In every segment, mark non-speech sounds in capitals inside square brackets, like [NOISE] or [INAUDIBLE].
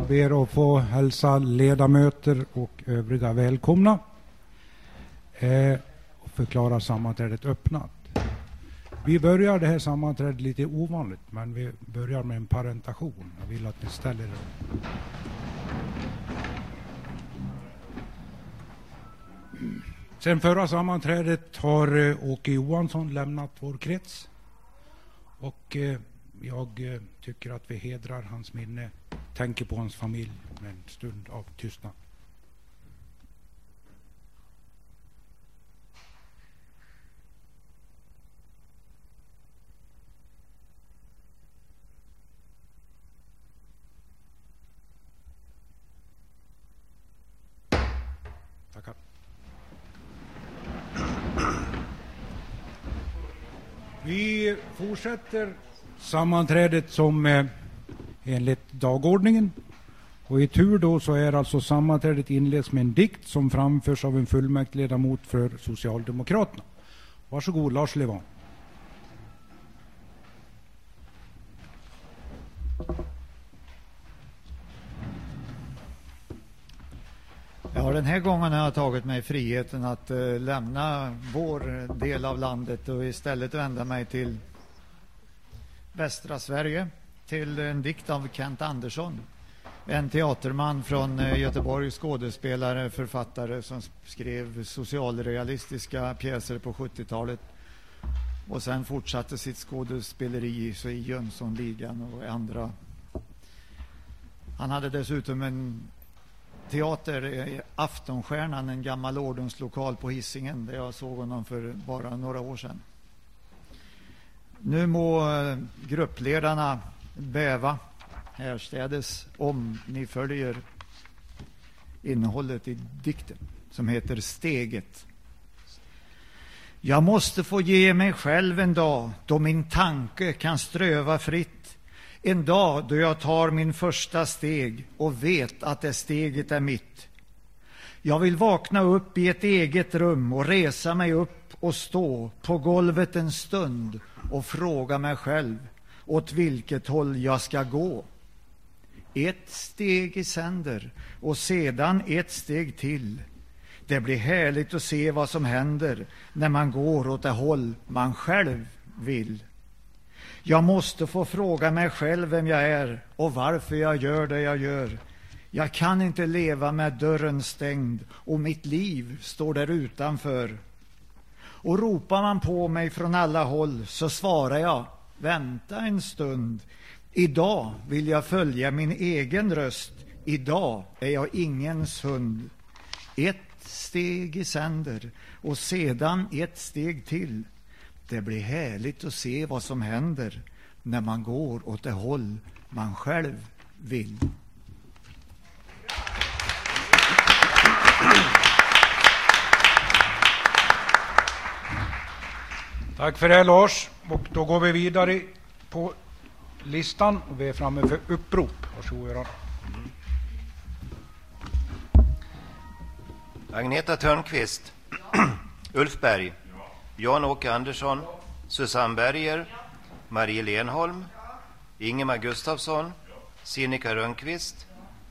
Jag ber att få hälsa ledamöter och övriga välkomna eh, och förklara sammanträdet öppnat. Vi börjar det här sammanträdet lite ovanligt, men vi börjar med en parentation. Jag vill att ni ställer er Sen förra sammanträdet har eh, Åke Johansson lämnat vår krets. Och eh, jag eh, tycker att vi hedrar hans minne, tänker på hans familj med en stund av tystnad. Tackar. Vi fortsätter sammanträdet som eh, enligt dagordningen. Och i tur då så är alltså sammanträdet inleds med en dikt som framförs av en fullmäktigeledamot för Socialdemokraterna. Varsågod Lars Levan. Ja, den här gången har jag tagit mig friheten att eh, lämna vår del av landet och istället vända mig till västra Sverige, till en dikt av Kent Andersson. En teaterman från eh, Göteborg, skådespelare, författare som skrev socialrealistiska pjäser på 70-talet och sen fortsatte sitt skådespeleri så i Jönssonligan och andra. Han hade dessutom en teater, eh, Aftonstjärnan, en gammal ordenslokal på Hisingen där jag såg honom för bara några år sedan. Nu må eh, gruppledarna bäva härstädes om ni följer innehållet i dikten som heter Steget. Jag måste få ge mig själv en dag då min tanke kan ströva fritt en dag då jag tar min första steg och vet att det steget är mitt. Jag vill vakna upp i ett eget rum och resa mig upp och stå på golvet en stund och fråga mig själv åt vilket håll jag ska gå. Ett steg i sänder och sedan ett steg till. Det blir härligt att se vad som händer när man går åt det håll man själv vill. Jag måste få fråga mig själv vem jag är och varför jag gör det jag gör. Jag kan inte leva med dörren stängd och mitt liv står där utanför. Och ropar man på mig från alla håll så svarar jag, vänta en stund. Idag vill jag följa min egen röst. Idag är jag ingens hund. Ett steg i sänder och sedan ett steg till. Det blir härligt att se vad som händer när man går åt det håll man själv vill. Tack för det Lars. Och då går vi vidare på listan. Vi är framme för upprop. Varsågod Göran. Agneta Törnqvist. [CLEARS THROAT] Ulf Berg. Jan-Åke Andersson, Susanne Berger, Marie Lenholm, Ingemar Gustafsson, Sinikka Rönnqvist,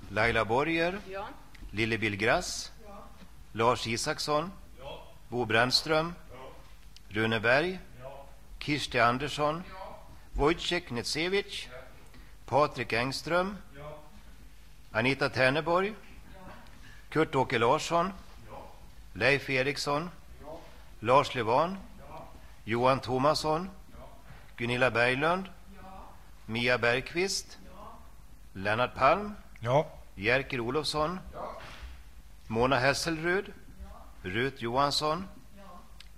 Laila Borger, ja. Lille Billgrass, ja. Lars Isaksson, ja. Bo Brännström, Rune Berg, Kirsti Andersson, Wojciech Netsevich, Patrik Engström, Anita Terneborg, Kurt-Åke Larsson, Leif Eriksson, Lars Levan, Johan Thomasson, Gunilla Berglund, Mia Bergqvist, Lennart Palm, ja. Jerker Olofsson, Mona Hesselrud, Rut Johansson,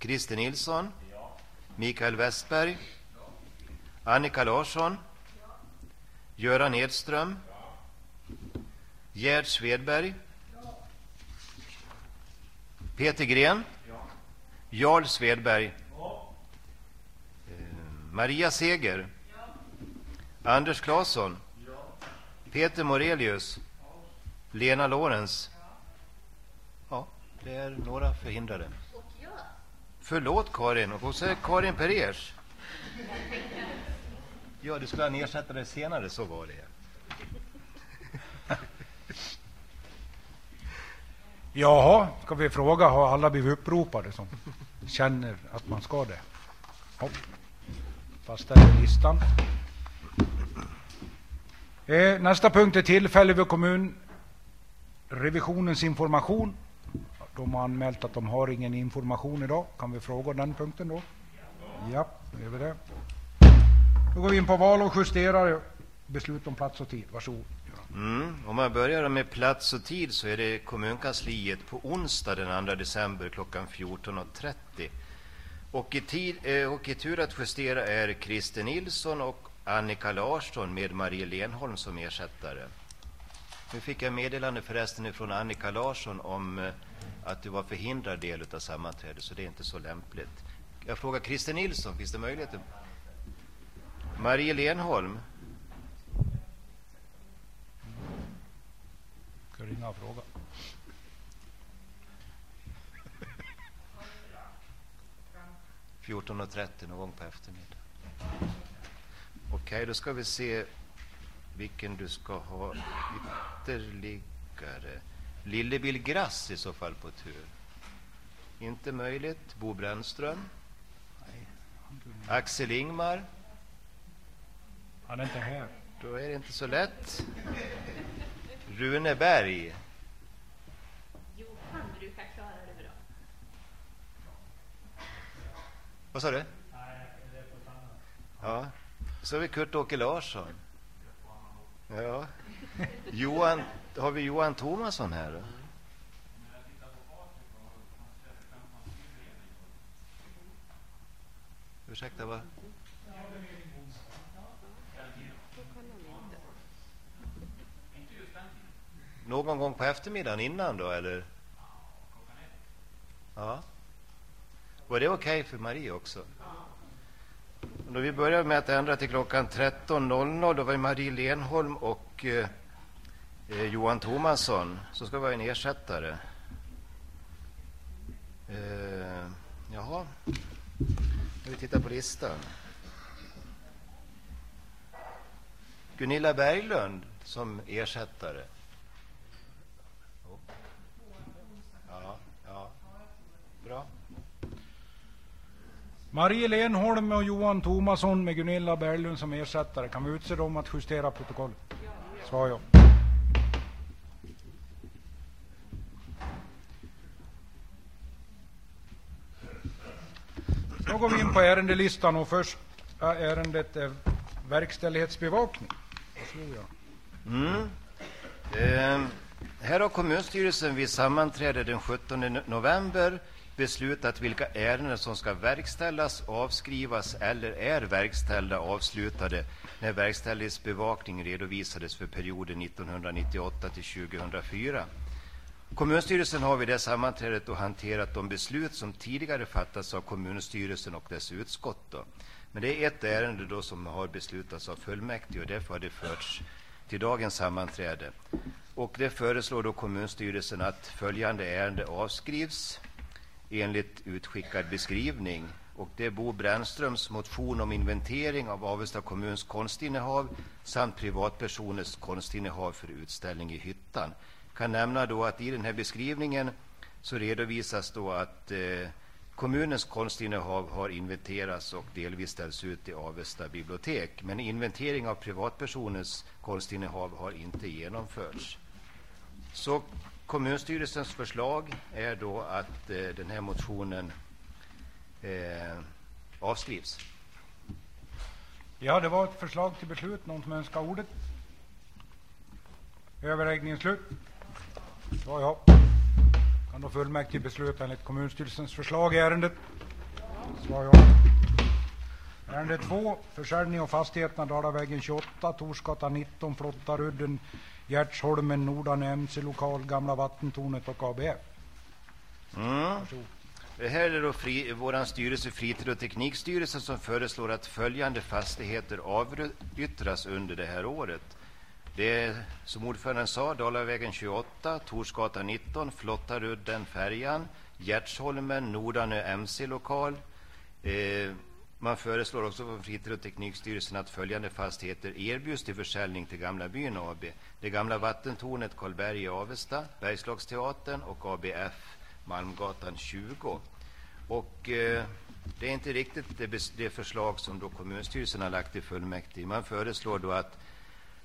Christer Nilsson, Mikael Westberg, Annika Larsson, Göran Edström, Gerd Svedberg, Peter Gren, Jarl Svedberg. Eh, Maria Seger. Anders Claesson. Peter Morelius. Lena Lorenz. Ja, det är några förhindrade. Förlåt Karin, och så eh, Karin Perers. Ja, du skulle ha en ersättare senare, så var det. Jaha, ska vi fråga, har alla blivit uppropade som känner att man ska det? Hopp. Fastställer listan. Eh, nästa punkt är tillfälle för kommunrevisionens information. De har anmält att de har ingen information idag. Kan vi fråga den punkten då? Ja, då gör vi det. Då går vi in på val och justerar beslut om plats och tid. Varsågod. Mm. Om man börjar med plats och tid så är det kommunkansliet på onsdag den 2 december klockan 14.30. Och i, tid, eh, och i tur att justera är Christer Nilsson och Annika Larsson med Marie Lenholm som ersättare. Nu fick jag meddelande förresten från Annika Larsson om eh, att du var förhindrad del av sammanträdet, så det är inte så lämpligt. Jag frågar Christer Nilsson, finns det möjligheter? Marie Lenholm? Ska ringa och fråga. .30 någon gång på eftermiddagen. Okej, okay, då ska vi se vilken du ska ha ytterligare. Lillebil Grass i så fall på tur. Inte möjligt. Bo Brännström? Axel Ingmar? Han är inte här. Då är det inte så lätt. Rune Berg? Jo, han brukar klara det bra. Vad sa du? Ja. Så har vi Kurt-Åke Larsson. Ja. Johan, har vi Johan Thomasson här då? Ursäkta, vad? Någon gång på eftermiddagen innan då, eller? Ja. Var det okej okay för Marie också? Då vi började med att ändra till klockan 13.00, då var det Marie Lenholm och eh, eh, Johan Thomasson, som ska vara en ersättare. Eh, jaha, vi tittar på listan. Gunilla Berglund som ersättare. Ja, ja. Bra. Marie Lenholm och Johan Thomasson med Gunilla Berglund som ersättare. Kan vi utse dem att justera protokollet? Svar ja. Då går vi in på ärendelistan och första ärendet är verkställighetsbevakning. Mm. Eh, här har kommunstyrelsen vid sammanträde den 17 november beslutat vilka ärenden som ska verkställas, avskrivas eller är verkställda avslutade när verkställighetsbevakning redovisades för perioden 1998 till 2004. Kommunstyrelsen har vid det sammanträdet då hanterat de beslut som tidigare fattats av kommunstyrelsen och dess utskott. Då. Men det är ett ärende då som har beslutats av fullmäktige och därför har det förts till dagens sammanträde. Och det föreslår då kommunstyrelsen att följande ärende avskrivs enligt utskickad beskrivning. Och det är Bo Brännströms motion om inventering av Avesta kommuns konstinnehav samt privatpersoners konstinnehav för utställning i hyttan. Jag kan nämna då att i den här beskrivningen så redovisas då att eh, kommunens konstinnehav har inventerats och delvis ställts ut i Avesta bibliotek. Men inventering av privatpersoners konstinnehav har inte genomförts. Så Kommunstyrelsens förslag är då att eh, den här motionen eh, avskrivs. Ja, det var ett förslag till beslut. Någon som önskar ordet? Överläggningen slut. Ja, ja. Kan då fullmäktige besluta enligt kommunstyrelsens förslag i ärendet? Svar ja. Ärende 2. Försäljning av fastigheterna Dalavägen 28, Torsgatan 19, Flottarudden, Gärdsholmen, Nordan, MC-lokal, Gamla vattentornet och ABF. Mm. Det här är då fri, vår styrelse, fritid och teknikstyrelsen, som föreslår att följande fastigheter avyttras under det här året. Det är, som ordföranden sa, Dalavägen 28, Torsgatan 19, Flottarudden, Färjan, Gertsholmen, Nordanö MC-lokal, eh, Man föreslår också från Fritid och teknikstyrelsen att följande fastigheter erbjuds till försäljning till Gamla byn AB. Det gamla vattentornet Karlberg i Avesta, Bergslagsteatern och ABF Malmgatan 20. Och eh, det är inte riktigt det, det förslag som då kommunstyrelsen har lagt i fullmäktige. Man föreslår då att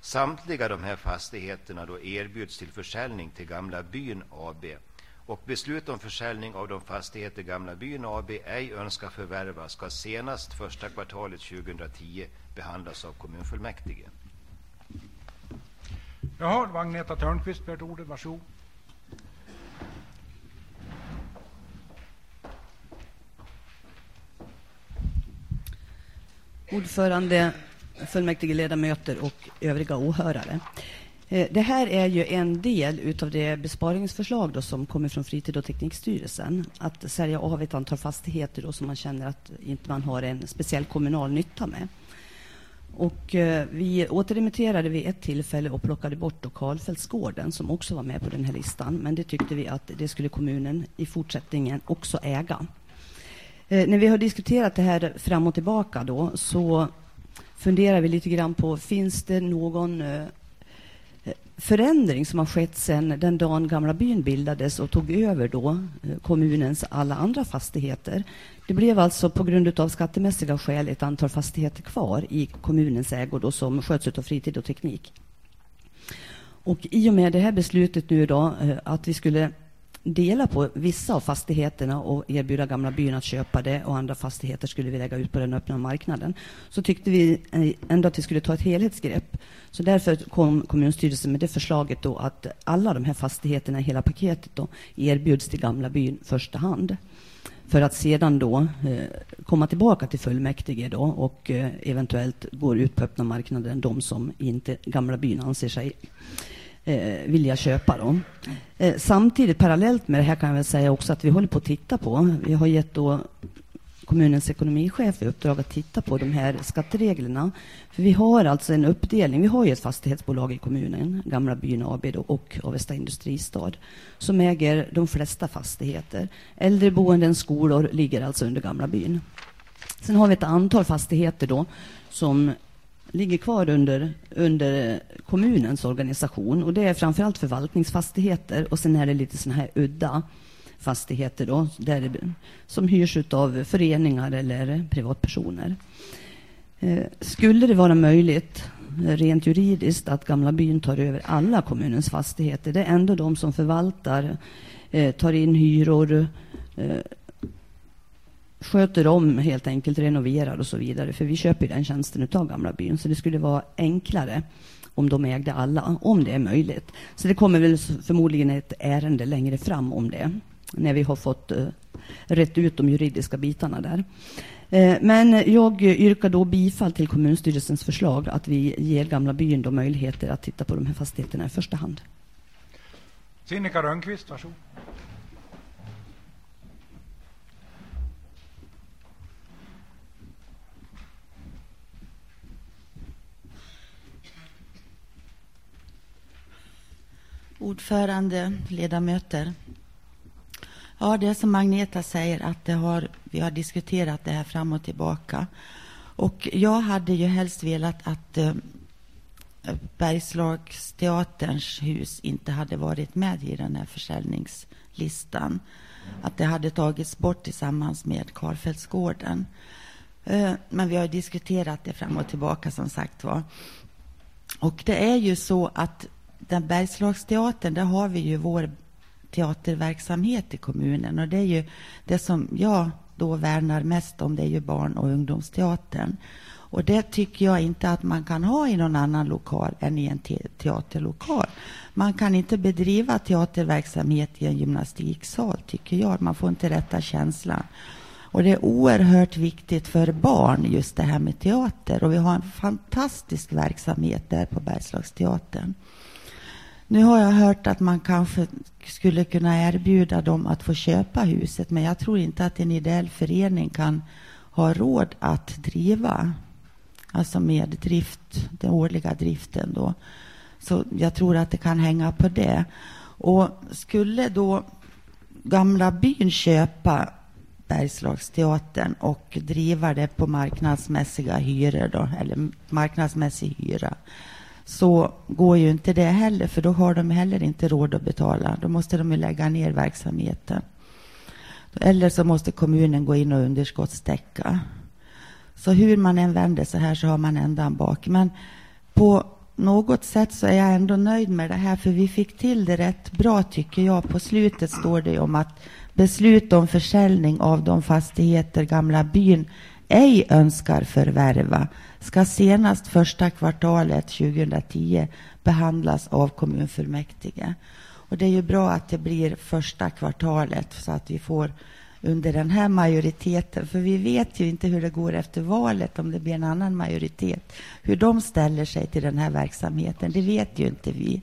samtliga de här fastigheterna då erbjuds till försäljning till Gamla byn AB och beslut om försäljning av de fastigheter Gamla byn AB ej önskar förvärva ska senast första kvartalet 2010 behandlas av kommunfullmäktige. Jaha, Agneta Törnqvist begärt ordet. Varsågod. Ordförande, fullmäktigeledamöter och övriga åhörare. Eh, det här är ju en del av det besparingsförslag då som kommer från Fritid och teknikstyrelsen. Att sälja av ett antal fastigheter då som man känner att inte man har en speciell kommunal nytta med. Och eh, vi återremitterade vid ett tillfälle och plockade bort då Karlfeldtsgården som också var med på den här listan. Men det tyckte vi att det skulle kommunen i fortsättningen också äga. Eh, när vi har diskuterat det här fram och tillbaka då så funderar vi lite grann på finns det någon eh, förändring som har skett sedan den dagen Gamla byn bildades och tog över då eh, kommunens alla andra fastigheter. Det blev alltså på grund av skattemässiga skäl ett antal fastigheter kvar i kommunens ägo då, som sköts av fritid och teknik. Och I och med det här beslutet nu då, eh, att vi skulle dela på vissa av fastigheterna och erbjuda Gamla byn att köpa det och andra fastigheter skulle vi lägga ut på den öppna marknaden. Så tyckte vi eh, ändå att vi skulle ta ett helhetsgrepp. Så därför kom kommunstyrelsen med det förslaget då att alla de här fastigheterna i hela paketet då erbjuds till Gamla byn första hand för att sedan då eh, komma tillbaka till fullmäktige då och eh, eventuellt gå ut på öppna marknaden de som inte Gamla byn anser sig eh, vilja köpa dem. Eh, samtidigt, parallellt med det här kan jag väl säga också att vi håller på att titta på, vi har gett då kommunens ekonomichef i uppdrag att titta på de här skattereglerna. För vi har alltså en uppdelning. Vi har ju ett fastighetsbolag i kommunen, Gamla byn AB då, och Avesta industristad, som äger de flesta fastigheter. Äldreboenden, skolor ligger alltså under Gamla byn. Sen har vi ett antal fastigheter då som ligger kvar under, under kommunens organisation. Och Det är framförallt förvaltningsfastigheter och sen är det lite sådana här udda fastigheter då, där, som hyrs av föreningar eller privatpersoner. Eh, skulle det vara möjligt rent juridiskt att Gamla byn tar över alla kommunens fastigheter, det är ändå de som förvaltar, eh, tar in hyror, eh, sköter om helt enkelt, renoverar och så vidare. För vi köper den tjänsten av Gamla byn. Så det skulle vara enklare om de ägde alla, om det är möjligt. Så det kommer väl förmodligen ett ärende längre fram om det. När vi har fått uh, rätt ut de juridiska bitarna där. Uh, men jag yrkar då bifall till kommunstyrelsens förslag att vi ger Gamla byn då möjligheter att titta på de här fastigheterna i första hand. Sinikka Rönnqvist, varsågod. Ordförande, ledamöter. Ja, det är som Magneta säger att det har, vi har diskuterat det här fram och tillbaka. Och jag hade ju helst velat att eh, Bergslagsteaterns hus inte hade varit med i den här försäljningslistan. Att det hade tagits bort tillsammans med Karlfeldtsgården. Eh, men vi har diskuterat det fram och tillbaka som sagt var. Och det är ju så att den Bergslagsteatern, där har vi ju vår teaterverksamhet i kommunen. Och det är ju det som jag då värnar mest om, det är ju barn och ungdomsteatern. Och det tycker jag inte att man kan ha i någon annan lokal än i en te teaterlokal. Man kan inte bedriva teaterverksamhet i en gymnastiksal, tycker jag. Man får inte rätta känslan. Och det är oerhört viktigt för barn, just det här med teater. Och vi har en fantastisk verksamhet där på Bergslagsteatern. Nu har jag hört att man kanske skulle kunna erbjuda dem att få köpa huset, men jag tror inte att en ideell förening kan ha råd att driva, alltså med drift, den årliga driften då. Så jag tror att det kan hänga på det. Och skulle då Gamla byn köpa Bergslagsteatern och driva det på marknadsmässiga hyror, då, eller marknadsmässig hyra, så går ju inte det heller, för då har de heller inte råd att betala. Då måste de ju lägga ner verksamheten. Eller så måste kommunen gå in och underskottstäcka. Så hur man än vänder sig här så har man ändan bak. Men på något sätt så är jag ändå nöjd med det här, för vi fick till det rätt bra tycker jag. På slutet står det om att beslut om försäljning av de fastigheter Gamla byn ej önskar förvärva ska senast första kvartalet 2010 behandlas av kommunfullmäktige. Och det är ju bra att det blir första kvartalet så att vi får under den här majoriteten. För vi vet ju inte hur det går efter valet, om det blir en annan majoritet. Hur de ställer sig till den här verksamheten, det vet ju inte vi.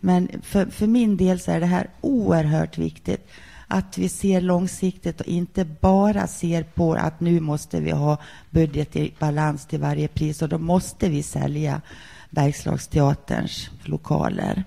Men för, för min del så är det här oerhört viktigt att vi ser långsiktigt och inte bara ser på att nu måste vi ha budget i balans till varje pris och då måste vi sälja Bergslagsteaterns lokaler.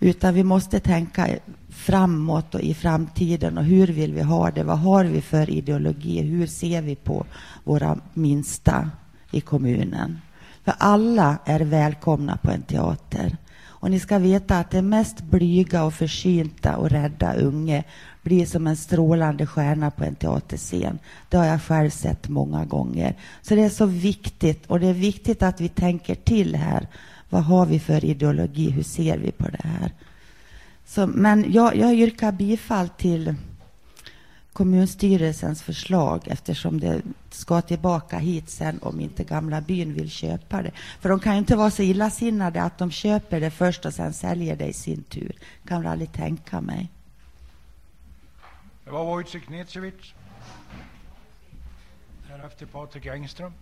Utan vi måste tänka framåt och i framtiden och hur vill vi ha det? Vad har vi för ideologi? Hur ser vi på våra minsta i kommunen? För alla är välkomna på en teater. Och ni ska veta att det mest blyga och försynta och rädda unge blir som en strålande stjärna på en teaterscen. Det har jag själv sett många gånger. Så det är så viktigt och det är viktigt att vi tänker till här. Vad har vi för ideologi? Hur ser vi på det här? Så, men jag, jag yrkar bifall till kommunstyrelsens förslag eftersom det ska tillbaka hit sen om inte Gamla byn vill köpa det. För de kan ju inte vara så illasinnade att de köper det först och sen säljer det i sin tur. kan jag aldrig tänka mig. Det var Wojciech Neciewicz. Därefter Patrik Engström.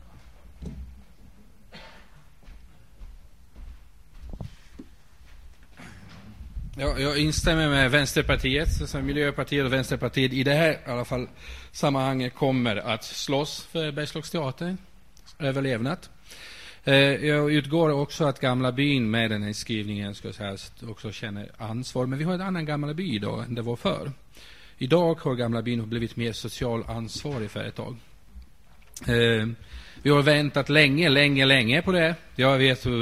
Ja, jag instämmer med Vänsterpartiet, så Miljöpartiet och Vänsterpartiet i det här i alla fall, sammanhanget kommer att slåss för Bergslagsteatern överlevnad. Eh, jag utgår också att Gamla byn med den här skrivningen ska säga, också känner ansvar. Men vi har en annan Gamla by idag än det var förr. Idag har Gamla byn blivit mer social ansvarig företag. Eh, vi har väntat länge, länge, länge på det. Jag vet, eh,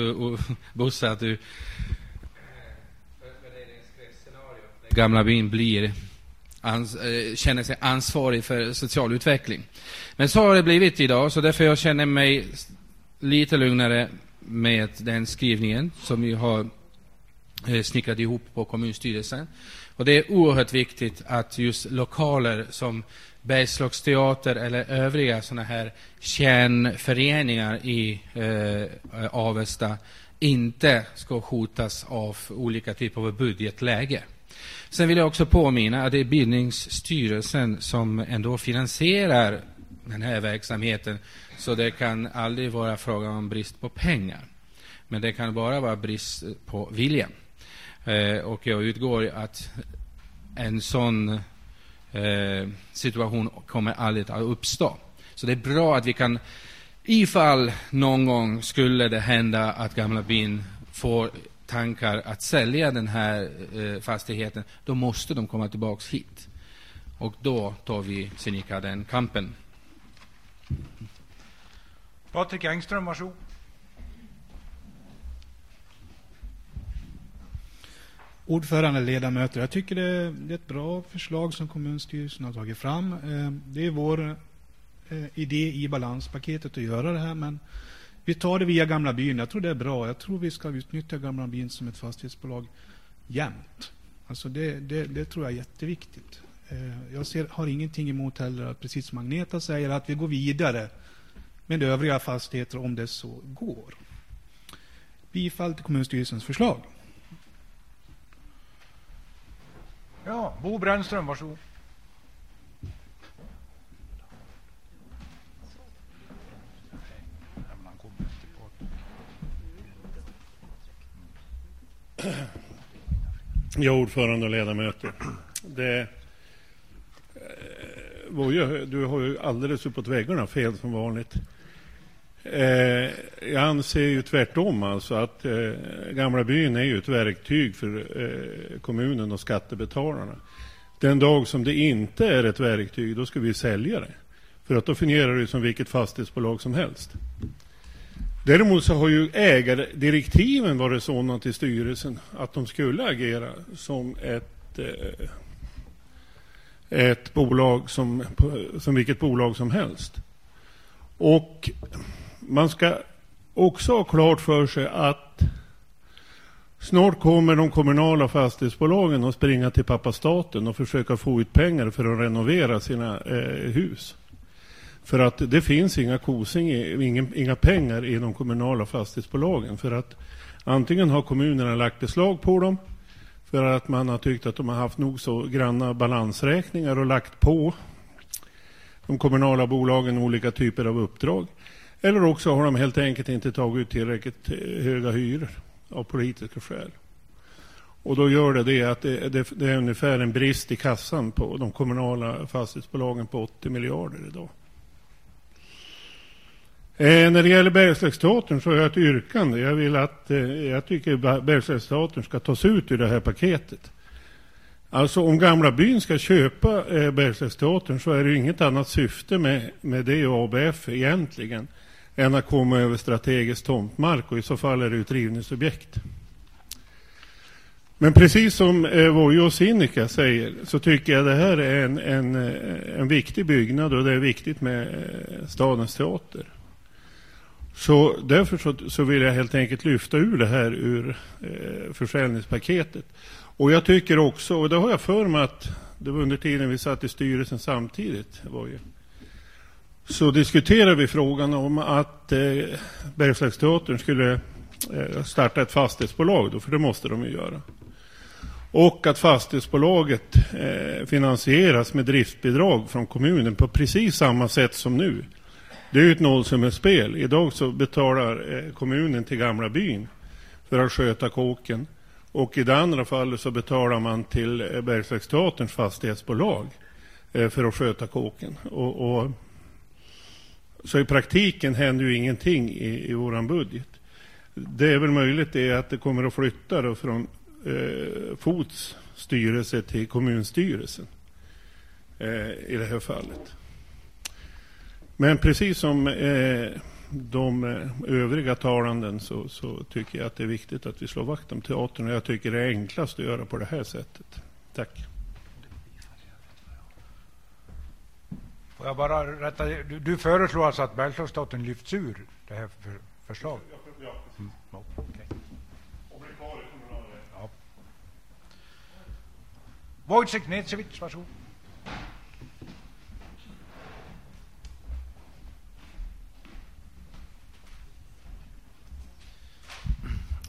Bosse, att du Gamla byn blir ans, eh, känner sig ansvarig för social utveckling. Men så har det blivit idag, så därför jag känner mig lite lugnare med den skrivningen som vi har eh, snickrat ihop på kommunstyrelsen. Och det är oerhört viktigt att just lokaler som Bergslagsteater eller övriga sådana här kärnföreningar i eh, Avesta inte ska hotas av olika typer av budgetläge. Sen vill jag också påminna att det är bildningsstyrelsen som ändå finansierar den här verksamheten. Så det kan aldrig vara fråga om brist på pengar. Men det kan bara vara brist på vilja. Eh, och jag utgår att en sån eh, situation kommer aldrig att uppstå. Så det är bra att vi kan, ifall någon gång skulle det hända att Gamla byn får tankar att sälja den här eh, fastigheten, då måste de komma tillbaka hit. Och då tar vi Sinikka den kampen. Patrik Engström, varsågod. Ordförande, ledamöter. Jag tycker det är ett bra förslag som kommunstyrelsen har tagit fram. Eh, det är vår eh, idé i balanspaketet att göra det här, men vi tar det via Gamla byn. Jag tror det är bra. Jag tror vi ska utnyttja Gamla byn som ett fastighetsbolag jämt. Alltså det, det, det tror jag är jätteviktigt. Eh, jag ser, har ingenting emot heller att, precis som Agneta säger, att vi går vidare med övriga fastigheter om det så går. Bifall till kommunstyrelsens förslag. Ja, Bo Brännström, varsågod. Ja, ordförande och ledamöter. Det, eh, du har ju alldeles uppåt väggarna fel som vanligt. Eh, jag anser ju tvärtom alltså att eh, Gamla byn är ju ett verktyg för eh, kommunen och skattebetalarna. Den dag som det inte är ett verktyg, då ska vi sälja det. För att då fungerar det som vilket fastighetsbolag som helst. Däremot så har ju ägardirektiven varit sådana till styrelsen att de skulle agera som ett, eh, ett bolag som, som vilket bolag som helst. Och man ska också ha klart för sig att snart kommer de kommunala fastighetsbolagen att springa till pappa staten och försöka få ut pengar för att renovera sina eh, hus. För att det finns inga kosing, inga, inga pengar i de kommunala fastighetsbolagen. För att antingen har kommunerna lagt beslag på dem för att man har tyckt att de har haft nog så granna balansräkningar och lagt på de kommunala bolagen olika typer av uppdrag. Eller också har de helt enkelt inte tagit ut tillräckligt höga hyror av politiska skäl. Och då gör det det att det, det, det är ungefär en brist i kassan på de kommunala fastighetsbolagen på 80 miljarder idag. Eh, när det gäller Bergslagsteatern så har jag ett yrkande. Jag vill att, eh, jag tycker Bergslagsteatern ska tas ut ur det här paketet. Alltså om Gamla byn ska köpa eh, Bergslagsteatern så är det inget annat syfte med, med det och ABF egentligen än att komma över strategisk tomtmark och i så fall är det ett rivningsobjekt. Men precis som eh, Vojo och Sinikka säger så tycker jag det här är en, en, eh, en viktig byggnad och det är viktigt med eh, stadens teater. Så därför så, så, vill jag helt enkelt lyfta ur det här ur eh, försäljningspaketet. Och jag tycker också, och det har jag för mig att det var under tiden vi satt i styrelsen samtidigt, var ju, så diskuterade vi frågan om att eh, Bergslagsteatern skulle eh, starta ett fastighetsbolag, då, för det måste de ju göra. Och att fastighetsbolaget eh, finansieras med driftbidrag från kommunen på precis samma sätt som nu. Det är ju ett nollsummespel. Idag så betalar eh, kommunen till Gamla byn för att sköta kåken. Och i det andra fallet så betalar man till eh, Bergslagsteaterns fastighetsbolag eh, för att sköta kåken. Och, och, så i praktiken händer ju ingenting i, i vår budget. Det är väl möjligt det att det kommer att flytta då från eh, FOTs styrelse till kommunstyrelsen eh, i det här fallet. Men precis som eh, de eh, övriga talanden så, så, tycker jag att det är viktigt att vi slår vakt om teatern. Och jag tycker det är enklast att göra på det här sättet. Tack. Får jag bara rätta Du, du föreslår alltså att Bergslagsteatern lyfts ur det här för, förslaget? Ja, mm, okay. Wojciech Necevic, varsågod.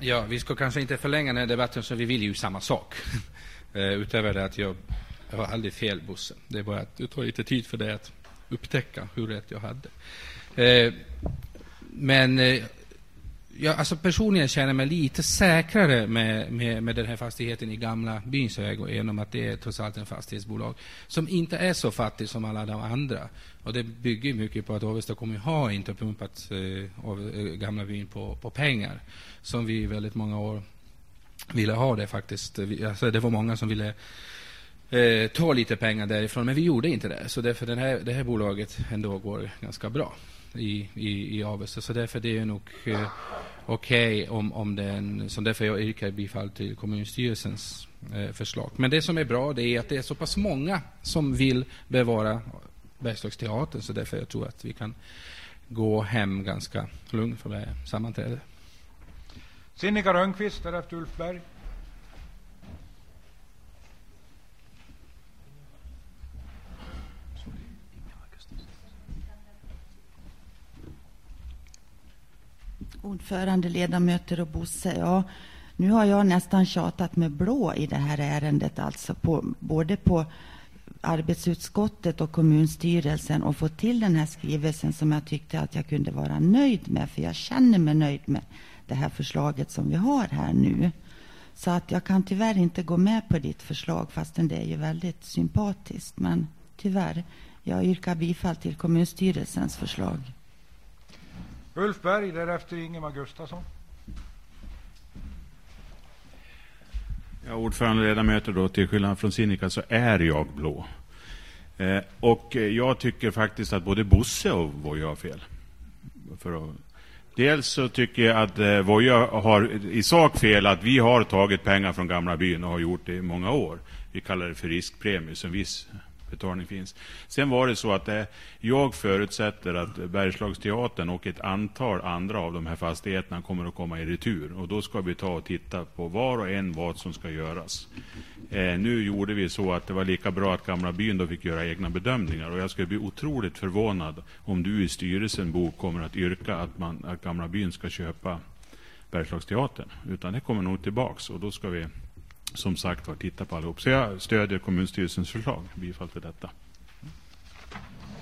Ja, vi ska kanske inte förlänga den här debatten, så vi vill ju samma sak. [LAUGHS] Eh, utöver det att jag, jag har aldrig fel, Bosse. Det är bara att det tar lite tid för dig att upptäcka hur rätt jag hade. Eh, men eh, jag alltså personligen känner mig lite säkrare med, med, med den här fastigheten i Gamla byns ägo genom att det är trots allt en fastighetsbolag som inte är så fattig som alla de andra. Och det bygger mycket på att Avesta kommun har inte pumpat eh, av eh, Gamla byn på, på pengar som vi i väldigt många år ville ha det faktiskt. Alltså det var många som ville eh, ta lite pengar därifrån, men vi gjorde inte det. Så därför den här, det här bolaget ändå går ganska bra i, i, i Avesta. Så därför det är nog eh, okej okay om, om den, så därför jag yrkar bifall till kommunstyrelsens eh, förslag. Men det som är bra det är att det är så pass många som vill bevara Bergslagsteatern, så därför jag tror att vi kan gå hem ganska lugnt från det här sammanträdet. Sinikka Rönnqvist, därefter Ulf Berg. Ordförande, ledamöter och Bosse. Ja, nu har jag nästan tjatat med blå i det här ärendet, alltså på, både på arbetsutskottet och kommunstyrelsen och fått till den här skrivelsen som jag tyckte att jag kunde vara nöjd med, för jag känner mig nöjd med det här förslaget som vi har här nu. Så att jag kan tyvärr inte gå med på ditt förslag, fastän det är ju väldigt sympatiskt. Men tyvärr, jag yrkar bifall till kommunstyrelsens förslag. Ulf Berg, därefter Ingemar Gustafsson. Ja, ordförande ledamöter då, till skillnad från Sinikka så är jag blå. Eh, och jag tycker faktiskt att både Bosse och Voja har fel. För att, dels så tycker jag att eh, Voja har i sak fel att vi har tagit pengar från gamla byn och har gjort det i många år. Vi kallar det för riskpremie, som viss betalning finns. Sen var det så att det, jag förutsätter att Bergslagsteatern och ett antal andra av de här fastigheterna kommer att komma i retur. Och då ska vi ta och titta på var och en vad som ska göras. Eh, nu gjorde vi så att det var lika bra att Gamla byn då fick göra egna bedömningar. Och jag skulle bli otroligt förvånad om du i styrelsen, Bo, kommer att yrka att, man, att Gamla byn ska köpa Bergslagsteatern. Utan det kommer nog tillbaks och då ska vi som sagt var titta på allihop. Så jag stödjer kommunstyrelsens förslag. Bifall till detta.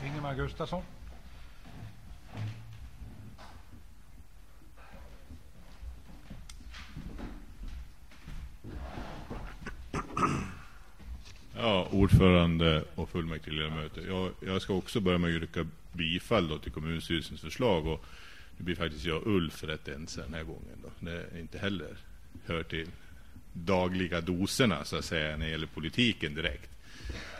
Ingemar Gustafsson. Ja, ordförande och fullmäktigeledamöter. Jag, jag ska också börja med att yrka bifall till kommunstyrelsens förslag. Och det blir faktiskt jag Ulf rätt ense den här gången. Då. Det är inte heller hör till dagliga doserna så att säga när det gäller politiken direkt.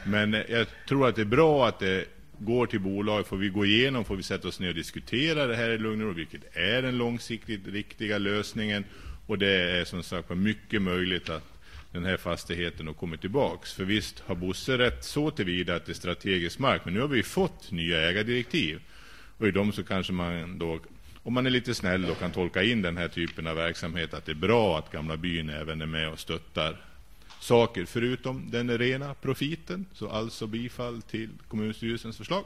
Men eh, jag tror att det är bra att det går till bolag. Får vi gå igenom, får vi sätta oss ner och diskutera det här i lugn och ro, vilket är den långsiktigt riktiga lösningen. Och det är som sagt mycket möjligt att den här fastigheten och kommit tillbaks. För visst har Bosse rätt så tillvida att det är strategisk mark, men nu har vi fått nya ägardirektiv. Och i dem så kanske man då om man är lite snäll och kan tolka in den här typen av verksamhet att det är bra att Gamla byn även är med och stöttar saker förutom den rena profiten. Så alltså bifall till kommunstyrelsens förslag.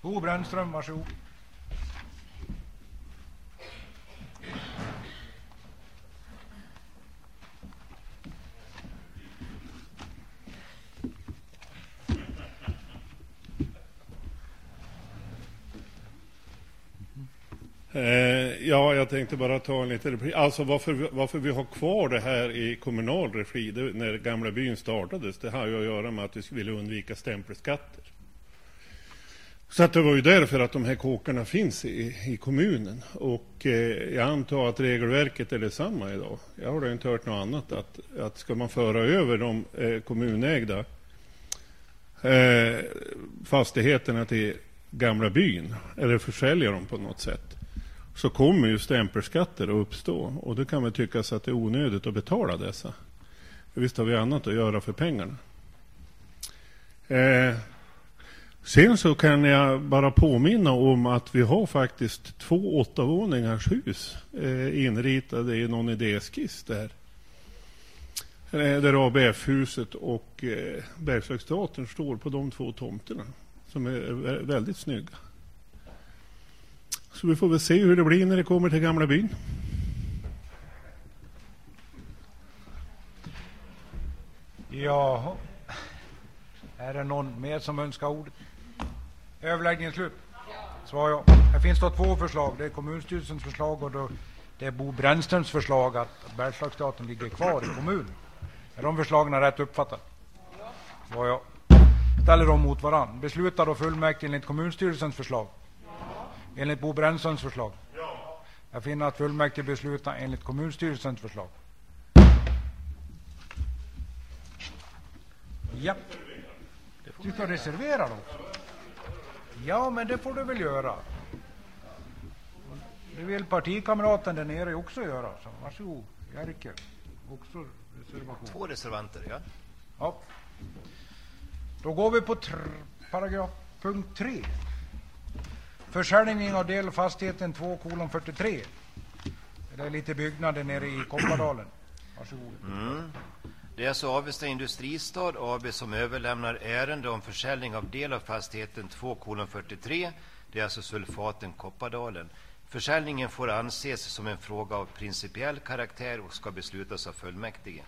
Bo Brännström, varsågod. Eh, ja, jag tänkte bara ta en liten replik. Alltså varför, varför vi har kvar det här i kommunal regi det, när Gamla byn startades, det har ju att göra med att vi ville undvika stämpelskatter. Så att det var ju därför att de här kåkarna finns i, i kommunen. Och eh, jag antar att regelverket är detsamma idag. Jag har inte hört något annat. Att, att ska man föra över de eh, kommunägda eh, fastigheterna till Gamla byn, eller försälja dem på något sätt, så kommer ju stämpelskatter att uppstå. Och det kan väl tyckas att det är onödigt att betala dessa. För visst har vi annat att göra för pengarna. Eh, sen så kan jag bara påminna om att vi har faktiskt två åttavåningars hus eh, inritade i någon idéskiss där. Eh, där ABF-huset och eh, Bergslagsteatern står på de två tomterna. Som är väldigt snygga. Så vi får väl se hur det blir när det kommer till Gamla byn. Jaha. Är det någon mer som önskar ordet? Överläggningen slut? Svar ja. Här finns då två förslag. Det är kommunstyrelsens förslag och då det är Bo Brännströms förslag att Bergslagsteatern ligger kvar i kommunen. Är de förslagen rätt uppfattade? Svar ja. Ställer de mot varann. Beslutar då fullmäktige enligt kommunstyrelsens förslag? Enligt Bo Brännströms förslag? Ja. Jag finner att fullmäktige beslutar enligt kommunstyrelsens förslag. Ja. Du ska reservera då? Ja, men det får du väl göra. Det vill partikamraten där nere också göra. Så varsågod, Jerker. Också reservation. Två reservanter, ja. Ja. Då går vi på paragraf punkt 3. Försäljning av del fastigheten 2 kolon 43. Det är lite byggnader nere i Koppardalen. Varsågod. Mm. Det är alltså Avesta Industristad AB som överlämnar ärende om försäljning av del av fastigheten 2 kolon 43. Det är alltså sulfaten Koppardalen. Försäljningen får anses som en fråga av principiell karaktär och ska beslutas av fullmäktige.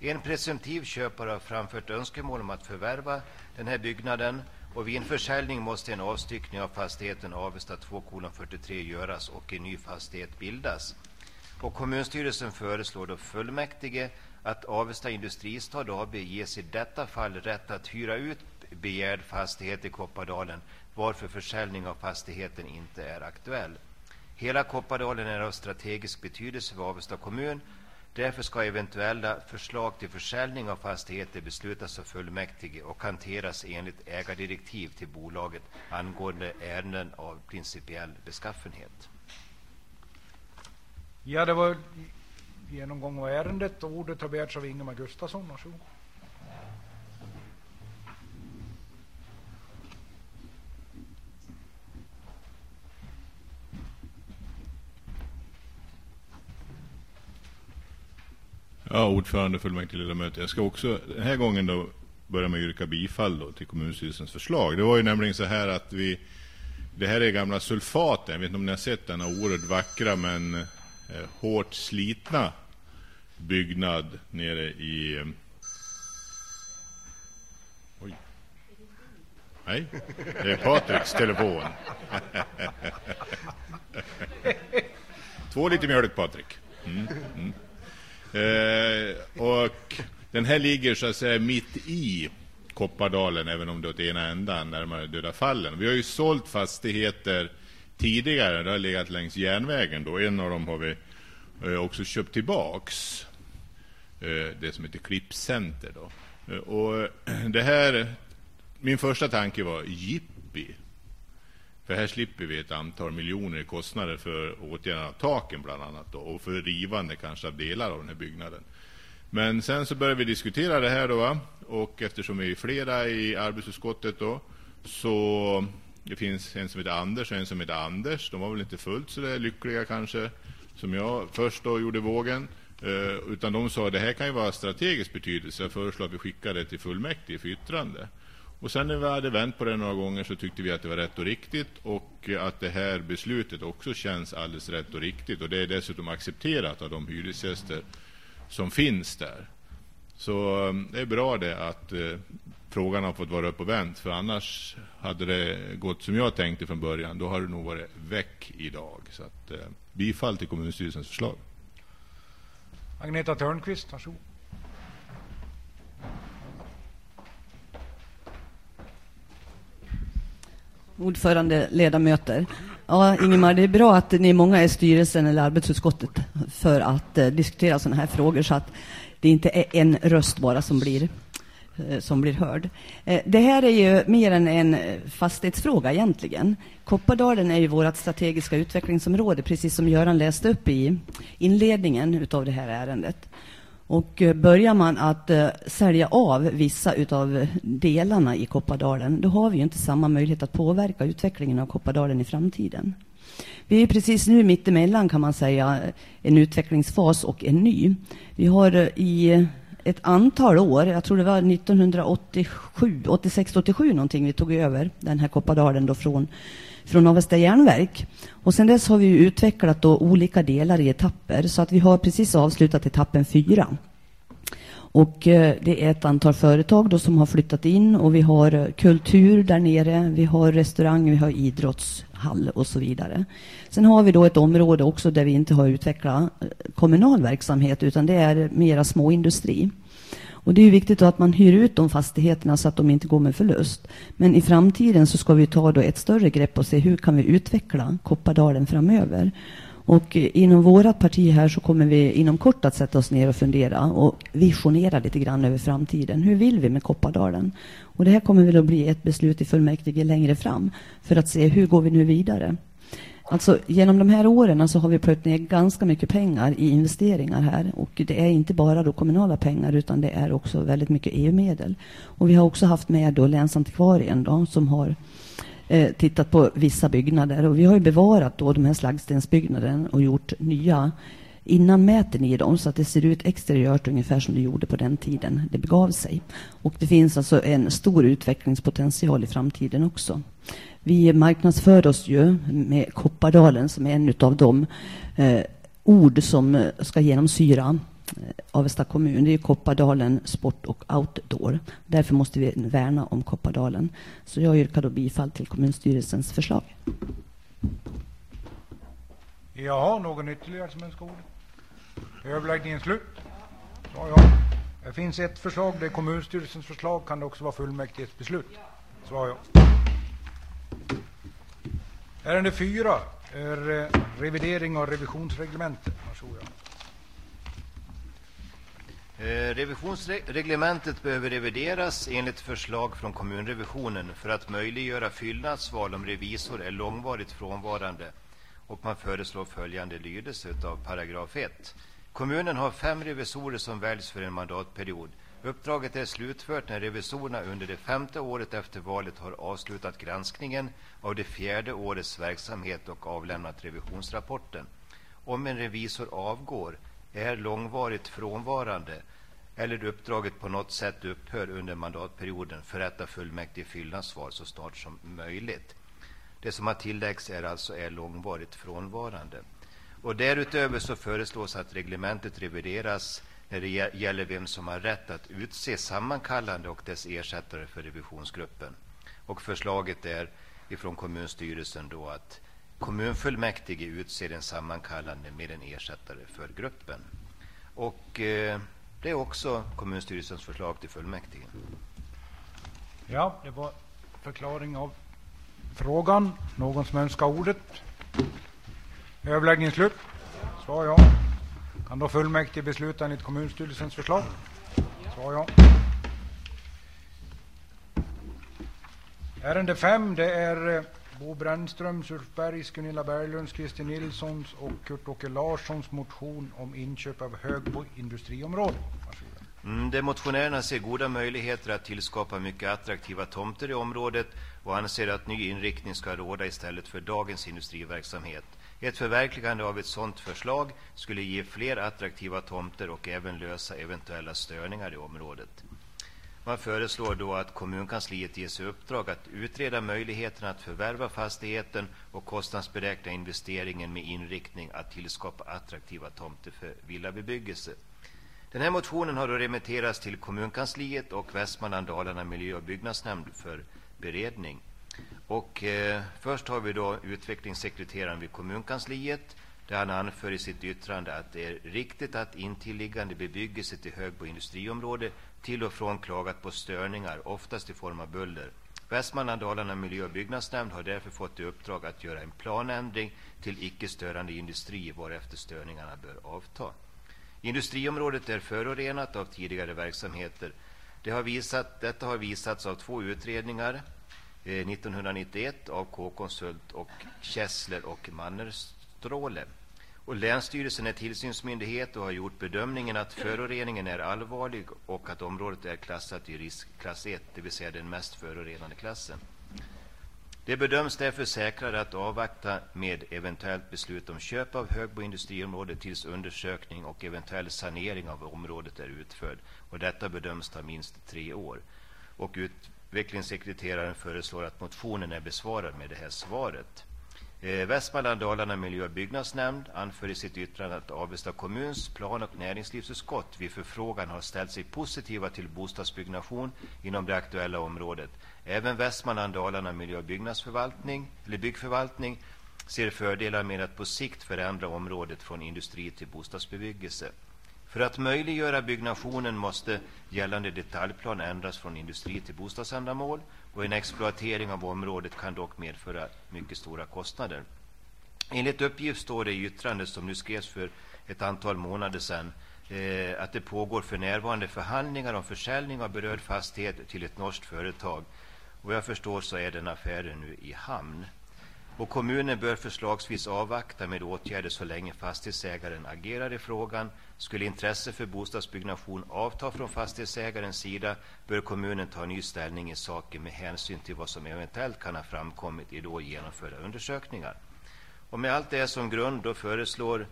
En presumtiv köpare har framfört önskemål om att förvärva den här byggnaden och vid en försäljning måste en avstyckning av fastigheten Avesta 2.43 göras och en ny fastighet bildas. Och kommunstyrelsen föreslår då fullmäktige att Avesta Industristad AB ges i detta fall rätt att hyra ut begärd fastighet i Koppardalen varför försäljning av fastigheten inte är aktuell. Hela Koppardalen är av strategisk betydelse för Avesta kommun Därför ska eventuella förslag till försäljning av fastigheter beslutas av fullmäktige och hanteras enligt ägardirektiv till bolaget angående ärenden av principiell beskaffenhet. Ja, det var genomgång av ärendet. Ordet har begärts av Ingemar Gustafsson. Varsågod. Ja, ordförande, fullmäktigeledamöter. Jag ska också den här gången då börja med att yrka bifall då till kommunstyrelsens förslag. Det var ju nämligen så här att vi, det här är gamla sulfaten. Jag vet inte om ni har sett denna oerhört vackra men eh, hårt slitna byggnad nere i... Eh, oj. Nej, det är Patriks telefon. [LAUGHS] Två lite mjölk, Patrik. Mm, mm. Eh, och den här ligger så att säga mitt i Koppardalen, även om det är åt ena ändan, närmare Döda fallen. Vi har ju sålt fastigheter tidigare, det har legat längs järnvägen då. En av dem har vi eh, också köpt tillbaks. Eh, det som heter Klippcenter då. Eh, och [CLEARS THROAT] det här, min första tanke var jippi. För här slipper vi ett antal miljoner i kostnader för åtgärderna av taken bland annat då, och för rivande kanske av delar av den här byggnaden. Men sen så började vi diskutera det här då va? och eftersom vi är flera i arbetsutskottet då så det finns en som heter Anders och en som heter Anders. De var väl inte fullt så där lyckliga kanske som jag först då gjorde vågen. Eh, utan de sa att det här kan ju vara strategisk betydelse. Jag föreslår att vi skickar det till fullmäktige för yttrande. Och sen när vi hade vänt på det några gånger så tyckte vi att det var rätt och riktigt och att det här beslutet också känns alldeles rätt och riktigt och det är dessutom accepterat av de hyresgäster som finns där. Så mm, det är bra det att eh, frågan har fått vara upp och vänt för annars hade det gått som jag tänkte från början. Då har det nog varit väck idag. Så att, eh, bifall till kommunstyrelsens förslag. Agneta Törnqvist, varsågod. Ordförande, ledamöter. Ja, Ingemar, det är bra att ni är många i styrelsen eller arbetsutskottet för att eh, diskutera sådana här frågor så att det inte är en röst bara som blir, eh, som blir hörd. Eh, det här är ju mer än en fastighetsfråga egentligen. Koppardalen är ju vårt strategiska utvecklingsområde, precis som Göran läste upp i inledningen av det här ärendet. Och eh, börjar man att eh, sälja av vissa av delarna i Koppardalen, då har vi inte samma möjlighet att påverka utvecklingen av Koppardalen i framtiden. Vi är precis nu mittemellan kan man säga en utvecklingsfas och en ny. Vi har eh, i ett antal år, jag tror det var 1987, 86, 87 någonting vi tog över den här Koppardalen då från från Avesta järnverk. Och sen dess har vi utvecklat då olika delar i etapper så att vi har precis avslutat etappen fyra. Och eh, det är ett antal företag då som har flyttat in och vi har eh, kultur där nere, vi har restaurang, vi har idrottshall och så vidare. Sen har vi då ett område också där vi inte har utvecklat eh, kommunal verksamhet utan det är mera småindustri. Och det är viktigt att man hyr ut de fastigheterna så att de inte går med förlust. Men i framtiden så ska vi ta då ett större grepp och se hur kan vi utveckla Koppardalen framöver. Och inom vårt parti här så kommer vi inom kort att sätta oss ner och fundera och visionera lite grann över framtiden. Hur vill vi med Koppardalen? Och det här kommer väl att bli ett beslut i fullmäktige längre fram för att se hur går vi nu vidare. Alltså, genom de här åren så har vi plöjt ner ganska mycket pengar i investeringar här. Och det är inte bara då kommunala pengar utan det är också väldigt mycket EU-medel. Och vi har också haft med då länsantikvarien då, som har eh, tittat på vissa byggnader. Och vi har bevarat då de här slagstensbyggnaderna och gjort nya innanmäten i dem så att det ser ut exteriört ungefär som det gjorde på den tiden det begav sig. Och det finns alltså en stor utvecklingspotential i framtiden också. Vi marknadsför oss ju med Koppardalen som är en av de eh, ord som eh, ska genomsyra eh, Avesta kommun. Det är Koppardalen sport och outdoor. Därför måste vi värna om Koppardalen. Så jag yrkar då bifall till kommunstyrelsens förslag. Ja, någon ytterligare som önskar ordet? Överläggningen slut. Ja, ja. Det finns ett förslag, det är kommunstyrelsens förslag. Kan det också vara fullmäktiges beslut? Svar ja. Ärende fyra är eh, revidering av revisionsreglementet. Eh, revisionsreglementet behöver revideras enligt förslag från kommunrevisionen för att möjliggöra fyllnadsval om revisor är långvarigt frånvarande. Och man föreslår följande lydelse av paragraf 1. Kommunen har fem revisorer som väljs för en mandatperiod. Uppdraget är slutfört när revisorerna under det femte året efter valet har avslutat granskningen av det fjärde årets verksamhet och avlämnat revisionsrapporten. Om en revisor avgår är långvarigt frånvarande eller uppdraget på något sätt upphör under mandatperioden förrätta fullmäktige fyllnadsval så snart som möjligt. Det som har tilläggs är alltså är långvarigt frånvarande. Och därutöver så föreslås att reglementet revideras när det gäller vem som har rätt att utse sammankallande och dess ersättare för revisionsgruppen. Och förslaget är ifrån kommunstyrelsen då att kommunfullmäktige utser en sammankallande med en ersättare för gruppen. Och eh, det är också kommunstyrelsens förslag till fullmäktige. Ja, det var förklaring av frågan. Någon som önskar ordet? Överläggningen slut. Svar ja. Kan då fullmäktige besluta enligt kommunstyrelsens förslag? Svar ja. Ärende 5, det är eh, Bo Brännströms, Ulf Bergs, Gunilla Berglunds, Christer Nilssons och Kurt-Åke Larssons motion om inköp av Högbo industriområde. Mm, de motionärerna ser goda möjligheter att tillskapa mycket attraktiva tomter i området och anser att ny inriktning ska råda istället för dagens industriverksamhet. Ett förverkligande av ett sådant förslag skulle ge fler attraktiva tomter och även lösa eventuella störningar i området. Man föreslår då att kommunkansliet ges i uppdrag att utreda möjligheten att förvärva fastigheten och kostnadsberäkna investeringen med inriktning att tillskapa attraktiva tomter för villabebyggelse. Den här motionen har då remitterats till kommunkansliet och Västmanland Dalarna miljö och byggnadsnämnd för beredning. Och eh, först har vi då utvecklingssekreteraren vid kommunkansliet där han anför i sitt yttrande att det är riktigt att intilliggande bebyggelse till Högbo industriområde till och från klagat på störningar, oftast i form av buller. Västmanland Dalarna miljö och byggnadsnämnd har därför fått i uppdrag att göra en planändring till icke-störande industri varefter störningarna bör avta. Industriområdet är förorenat av tidigare verksamheter. Det har visat, detta har visats av två utredningar, eh, 1991 av K-konsult och Kessler och Mannerstråle. Och Länsstyrelsen är tillsynsmyndighet och har gjort bedömningen att föroreningen är allvarlig och att området är klassat i riskklass 1, det vill säga den mest förorenande klassen. Det bedöms därför säkrare att avvakta med eventuellt beslut om köp av Högbo industriområde tills undersökning och eventuell sanering av området är utförd. Och detta bedöms ta minst tre år. Och utvecklingssekreteraren föreslår att motionen är besvarad med det här svaret. Eh, Västmanland Dalarna miljö och byggnadsnämnd anför i sitt yttrande att Avesta kommuns plan- och näringslivsutskott vid förfrågan har ställt sig positiva till bostadsbyggnation inom det aktuella området. Även Västmanland Dalarna miljö och byggnadsförvaltning, eller byggförvaltning ser fördelar med att på sikt förändra området från industri till bostadsbebyggelse. För att möjliggöra byggnationen måste gällande detaljplan ändras från industri till bostadsändamål och en exploatering av området kan dock medföra mycket stora kostnader. Enligt uppgift står det i yttrandet som nu skrevs för ett antal månader sedan eh, att det pågår för närvarande förhandlingar om försäljning av berörd fastighet till ett norskt företag. Och jag förstår så är den affären nu i hamn. Och kommunen bör förslagsvis avvakta med åtgärder så länge fastighetsägaren agerar i frågan. Skulle intresse för bostadsbyggnation avta från fastighetsägarens sida bör kommunen ta ny ställning i saken med hänsyn till vad som eventuellt kan ha framkommit i då genomförda undersökningar. Och med allt det som grund då föreslår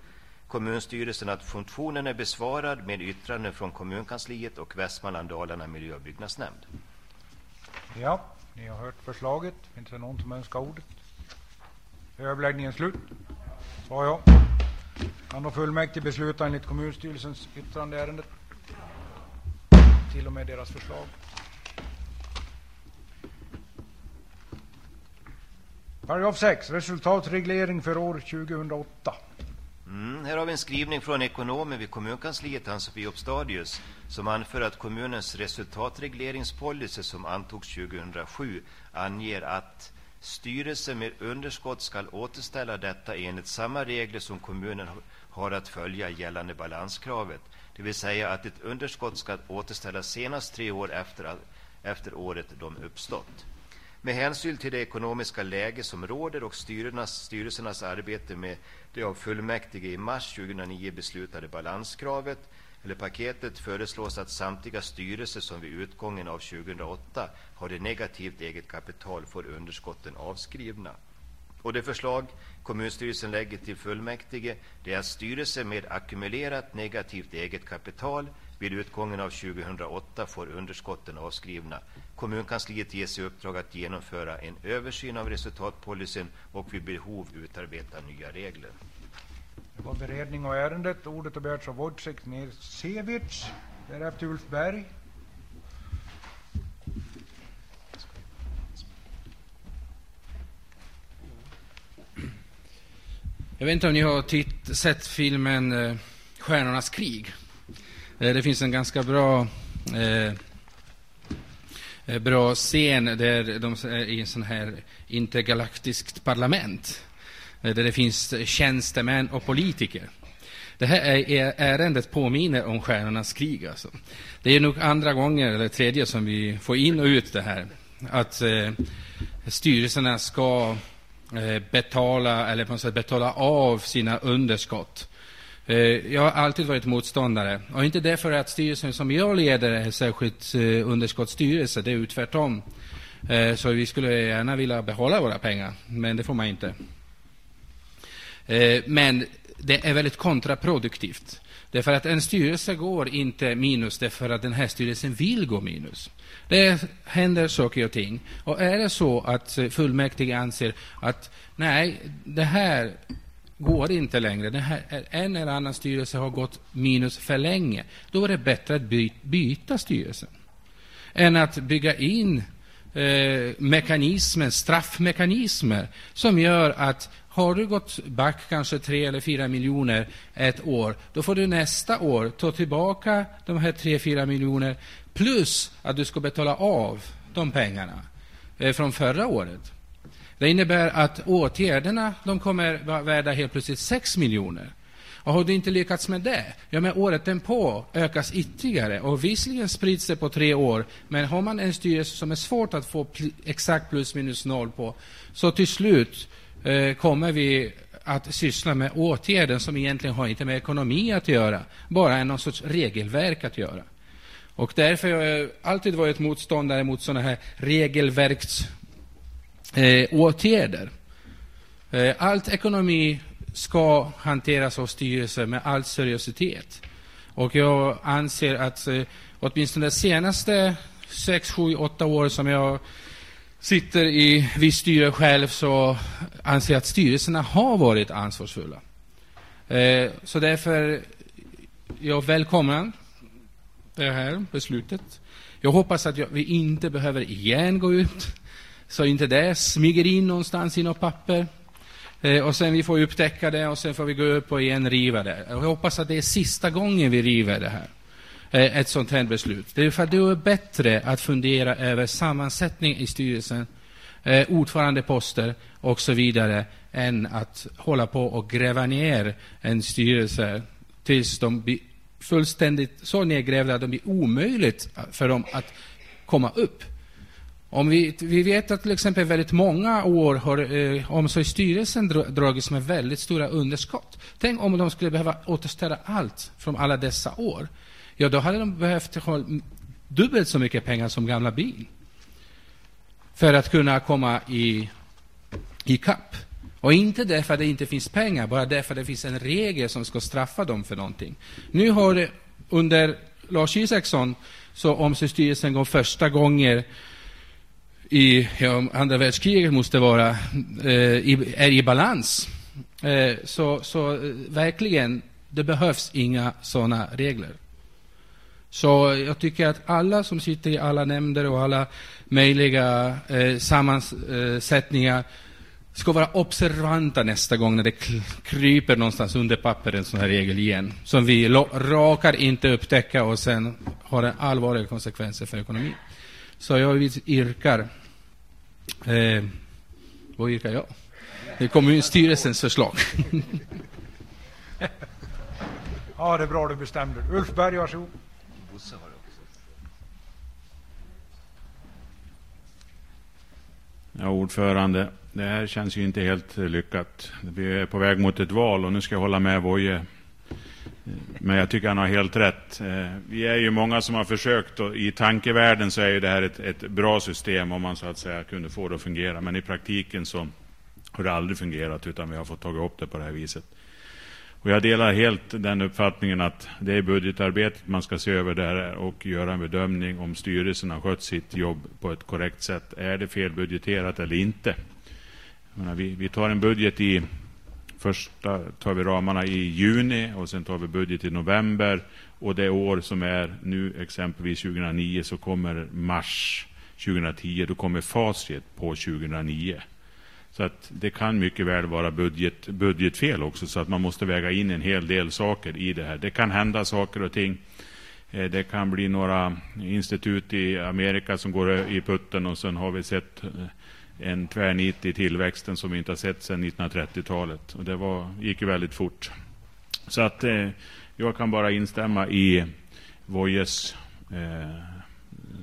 kommunstyrelsen att funktionen är besvarad med yttranden från kommunkansliet och Västmanland Dalarna miljö och byggnadsnämnd. Ja, ni har hört förslaget. Finns det någon som önskar ordet? Överläggningen slut. Svar ja. Kan då fullmäktige besluta enligt kommunstyrelsens yttrande i ärendet? Till och med deras förslag. Paragraf 6. Resultatreglering för år 2008. Mm, här har vi en skrivning från ekonomen vid kommunkansliet, Ann-Sofie Obstadius, som anför att kommunens resultatregleringspolicy som antogs 2007 anger att Styrelsen med underskott skall återställa detta enligt samma regler som kommunen har att följa gällande balanskravet. det vill säga att ett underskott skall återställas senast tre år efter, efter året de uppstått. Med hänsyn till det ekonomiska läge som råder och styrelsernas, styrelsernas arbete med det av fullmäktige i mars 2009 beslutade balanskravet eller paketet föreslås att samtliga styrelser som vid utgången av 2008 hade negativt eget kapital får underskotten avskrivna. Och det förslag kommunstyrelsen lägger till fullmäktige det är att styrelser med ackumulerat negativt eget kapital vid utgången av 2008 får underskotten avskrivna. Kommunkansliet ges i uppdrag att genomföra en översyn av resultatpolicyn och vid behov utarbeta nya regler. Det var beredning av ärendet. Ordet har begärts av Wojciech Nersevic, därefter Ulf Berg. Jag vet inte om ni har titt, sett filmen eh, Stjärnornas krig. Eh, det finns en ganska bra eh, eh bra scen där de är i en sån här intergalaktiskt parlament. Eh, där det finns tjänstemän och politiker. Det här är, ärendet påminner om Stjärnornas krig. Alltså. Det är nog andra gånger, eller tredje, som vi får in och ut det här. Att eh, styrelserna ska eh, betala, eller på något sätt betala av sina underskott. Eh, jag har alltid varit motståndare. Och inte därför att styrelsen som jag leder är särskilt eh, underskottsstyrelse, det är tvärtom. Eh, så vi skulle gärna vilja behålla våra pengar, men det får man inte. Eh, men det är väldigt kontraproduktivt. Därför att en styrelse går inte minus därför att den här styrelsen vill gå minus. Det händer saker och ting. Och är det så att eh, fullmäktige anser att nej, det här går inte längre, det här, eh, en eller annan styrelse har gått minus för länge, då är det bättre att byta styrelse än att bygga in eh, mekanismer, straffmekanismer som gör att har du gått back kanske tre eller fyra miljoner ett år, då får du nästa år ta tillbaka de här tre, fyra miljoner plus att du ska betala av de pengarna eh, från förra året. Det innebär att åtgärderna de kommer vara värda helt plötsligt 6 miljoner. Och har du inte lyckats med det, ja, men året på ökas ytterligare. Och visserligen sprids det på tre år, men har man en styrelse som är svårt att få pl exakt plus minus noll på, så till slut eh, kommer vi att syssla med åtgärder som egentligen har inte med ekonomi att göra, bara är någon sorts regelverk att göra. Och därför har jag alltid varit motståndare mot sådana här regelverksåtgärder. Eh, eh, allt ekonomi ska hanteras av styrelsen med all seriositet. Och jag anser att eh, åtminstone de senaste sex, sju, åtta år som jag sitter i viss styre själv så anser jag att styrelserna har varit ansvarsfulla. Eh, så därför jag välkomnar det här beslutet. Jag hoppas att jag, vi inte behöver igen gå ut, så inte det smyger in någonstans i något papper. Eh, och sen vi får upptäcka det och sen får vi gå upp och igen riva det. Jag hoppas att det är sista gången vi river det här. Eh, ett sånt här beslut. Det är för att det är bättre att fundera över sammansättning i styrelsen, eh, ordförandeposter och så vidare, än att hålla på och gräva ner en styrelse tills de blir fullständigt så nedgrävda att det blir omöjligt för dem att komma upp. Om vi, vi vet att till exempel väldigt många år har eh, omsorgsstyrelsen dragits med väldigt stora underskott. Tänk om de skulle behöva återställa allt från alla dessa år ja, då hade de behövt ha dubbelt så mycket pengar som gamla bil för att kunna komma i, i kapp. Och inte därför att det inte finns pengar, bara därför att det finns en regel som ska straffa dem för någonting. Nu har det under Lars Isaksson så Omsorgsstyrelsen gått första gången i ja, andra världskriget måste vara, eh, i, är i balans. Eh, så, så eh, verkligen, det behövs inga sådana regler. Så jag tycker att alla som sitter i alla nämnder och alla möjliga eh, sammansättningar ska vara observanta nästa gång när det kryper någonstans under papper en sån här regel igen. Som vi råkar inte upptäcka och sen har det allvarliga konsekvenser för ekonomin. Så jag yrkar... Eh, vad yrkar jag? Det är kommunstyrelsens förslag. [LAUGHS] Ja, det är bra du bestämde Ulf Berg, varsågod. Ja, ordförande. Det här känns ju inte helt lyckat. Vi är på väg mot ett val och nu ska jag hålla med Voje. Men jag tycker han har helt rätt. Eh, vi är ju många som har försökt och i tankevärlden så är ju det här ett, ett bra system om man så att säga kunde få det att fungera. Men i praktiken så har det aldrig fungerat utan vi har fått ta upp det på det här viset. Och jag delar helt den uppfattningen att det är budgetarbetet man ska se över där och göra en bedömning om styrelsen har skött sitt jobb på ett korrekt sätt. Är det felbudgeterat eller inte? Menar, vi, vi tar en budget i första tar vi ramarna i juni och sen tar vi budget i november. Och det år som är nu, exempelvis 2009, så kommer mars 2010, då kommer facit på 2009. Så att det kan mycket väl vara budget, budgetfel också, så att man måste väga in en hel del saker i det här. Det kan hända saker och ting. Eh, det kan bli några institut i Amerika som går i putten och sen har vi sett eh, en tvärnit i tillväxten som vi inte har sett sedan 1930-talet. Och det var, gick ju väldigt fort. Så att eh, jag kan bara instämma i Vojes eh,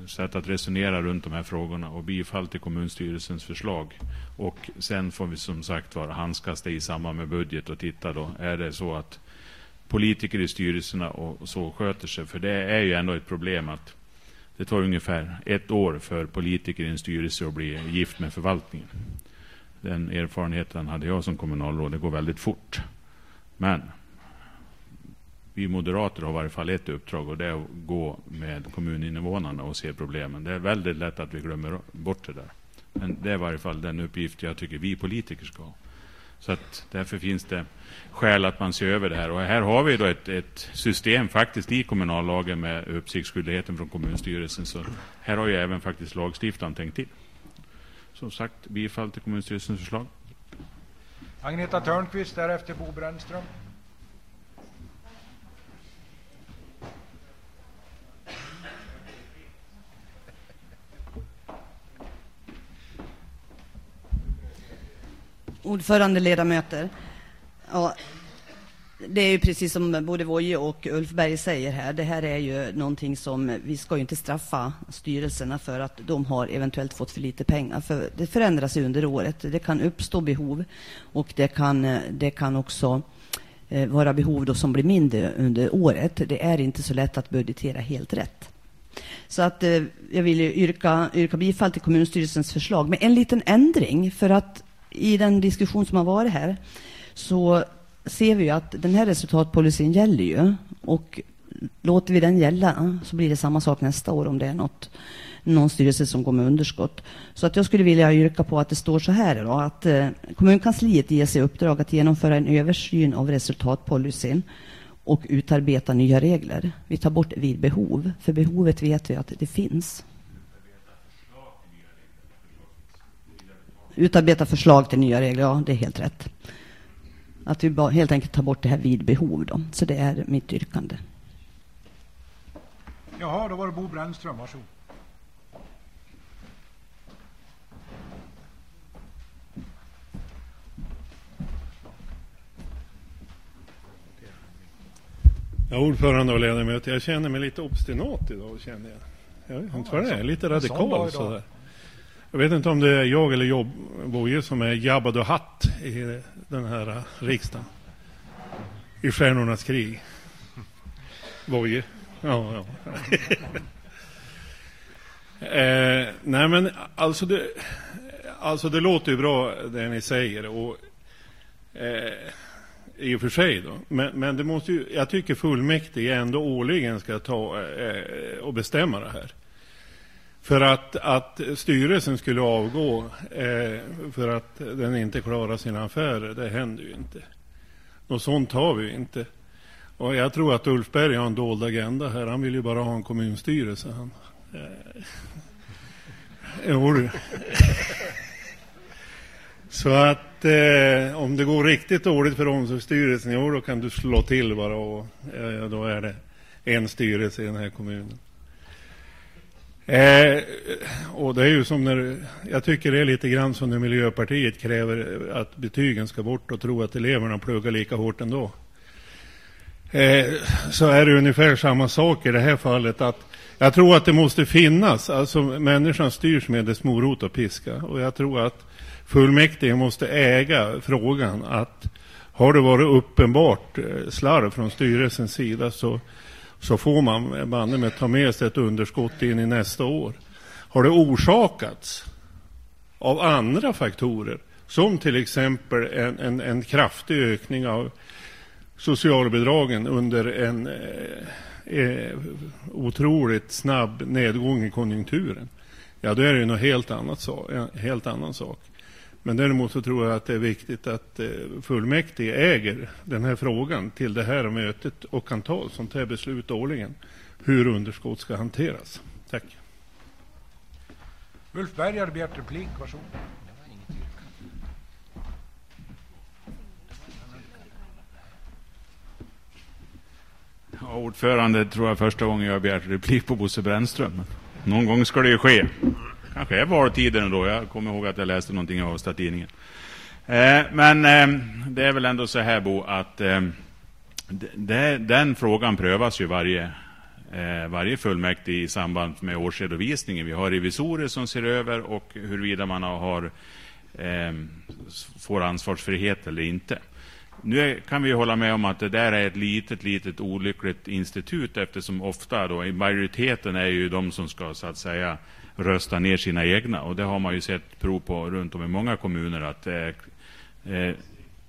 sätt att resonera runt de här frågorna och bifall till kommunstyrelsens förslag. Och sen får vi som sagt vara handskas det i samband med budget och titta då. Är det så att politiker i styrelserna och så sköter sig? För det är ju ändå ett problem att det tar ungefär ett år för politiker i en styrelse att bli gift med förvaltningen. Den erfarenheten hade jag som kommunalråd. Det går väldigt fort. Men vi moderater har i varje fall ett uppdrag och det är att gå med kommuninvånarna och se problemen. Det är väldigt lätt att vi glömmer bort det där. Men det är i varje fall den uppgift jag tycker vi politiker ska ha. Så att därför finns det skäl att man ser över det här. Och här har vi då ett, ett system faktiskt i kommunallagen med uppsiktsskyldigheten från kommunstyrelsen. Så här har ju även faktiskt lagstiftaren tänkt till. Som sagt, bifall till kommunstyrelsens förslag. Agneta Törnqvist, därefter Bo Brännström. Ordförande, ledamöter. Ja, det är ju precis som både Voje och Ulf Berg säger här. Det här är ju någonting som vi ska ju inte straffa styrelserna för att de har eventuellt fått för lite pengar. För det förändras ju under året. Det kan uppstå behov och det kan, det kan också eh, vara behov då som blir mindre under året. Det är inte så lätt att budgetera helt rätt. Så att eh, jag vill yrka, yrka bifall till kommunstyrelsens förslag med en liten ändring för att i den diskussion som har varit här så ser vi ju att den här resultatpolicyn gäller ju. Och låter vi den gälla så blir det samma sak nästa år om det är något, någon styrelse som går med underskott. Så att jag skulle vilja yrka på att det står så här då, att eh, kommunkansliet ges i uppdrag att genomföra en översyn av resultatpolicyn och utarbeta nya regler. Vi tar bort vid behov, för behovet vet vi att det finns. Utarbeta förslag till nya regler, ja det är helt rätt. Att vi bara helt enkelt tar bort det här vid behov då. Så det är mitt yrkande. Jaha, då var det Bo Brännström, varsågod. Ja, ordförande och ledamöter, jag känner mig lite obstinat idag. Känner jag. jag vet inte vad det är, lite radikal sådär. Jag vet inte om det är jag eller Jobb Boje som är Jabba the Hutt i den här riksdagen. I Stjärnornas krig. Boje. Ja, ja. [LAUGHS] eh, nej men alltså det, alltså det låter ju bra det ni säger. Och, eh, I och för sig då. Men, men det måste ju, jag tycker fullmäktige ändå årligen ska ta eh, och bestämma det här. För att, att styrelsen skulle avgå eh, för att den inte klarar sina affärer, det händer ju inte. Något sånt har vi ju inte. Och jag tror att Ulf Berg har en dold agenda här. Han vill ju bara ha en kommunstyrelse. Han, eh, [LAUGHS] Så att eh, om det går riktigt dåligt för omsorgsstyrelsen i år, då kan du slå till bara och eh, då är det en styrelse i den här kommunen. Eh, och det är ju som när, jag tycker det är lite grann som när Miljöpartiet kräver att betygen ska bort och tror att eleverna pluggar lika hårt ändå. eh, så är det ungefär samma sak i det här fallet. att Jag tror att det måste finnas, alltså människan styrs med dess morot och piska. Och jag tror att fullmäktige måste äga frågan att har det varit uppenbart eh, slarv från styrelsens sida så, så får man banne med ta med sig ett underskott in i nästa år. Har det orsakats av andra faktorer som till exempel en, en, en kraftig ökning av socialbidragen under en eh, eh, otroligt snabb nedgång i konjunkturen. Ja, då är det en helt, annat, en helt annan sak. Men däremot så tror jag att det är viktigt att eh, fullmäktige äger den här frågan till det här mötet och kan ta ett sånt här beslut årligen hur underskott ska hanteras. Tack. Ulf Berg har begärt replik. Varsågod. Ja, ordförande tror jag första gången jag har begärt replik på Bosse Brännström. Någon gång ska det ju ske. Kanske är valtiden då. Jag kommer ihåg att jag läste någonting i Avesta-tidningen. Eh, men eh, det är väl ändå så här Bo, att eh, det, den frågan prövas ju varje, eh, varje fullmäktige i samband med årsredovisningen. Vi har revisorer som ser över och huruvida man har, eh, får ansvarsfrihet eller inte. Nu kan vi hålla med om att det där är ett litet, litet olyckligt institut eftersom ofta då, majoriteten är ju de som ska så att säga rösta ner sina egna. Och det har man ju sett prov på runt om i många kommuner att eh, eh,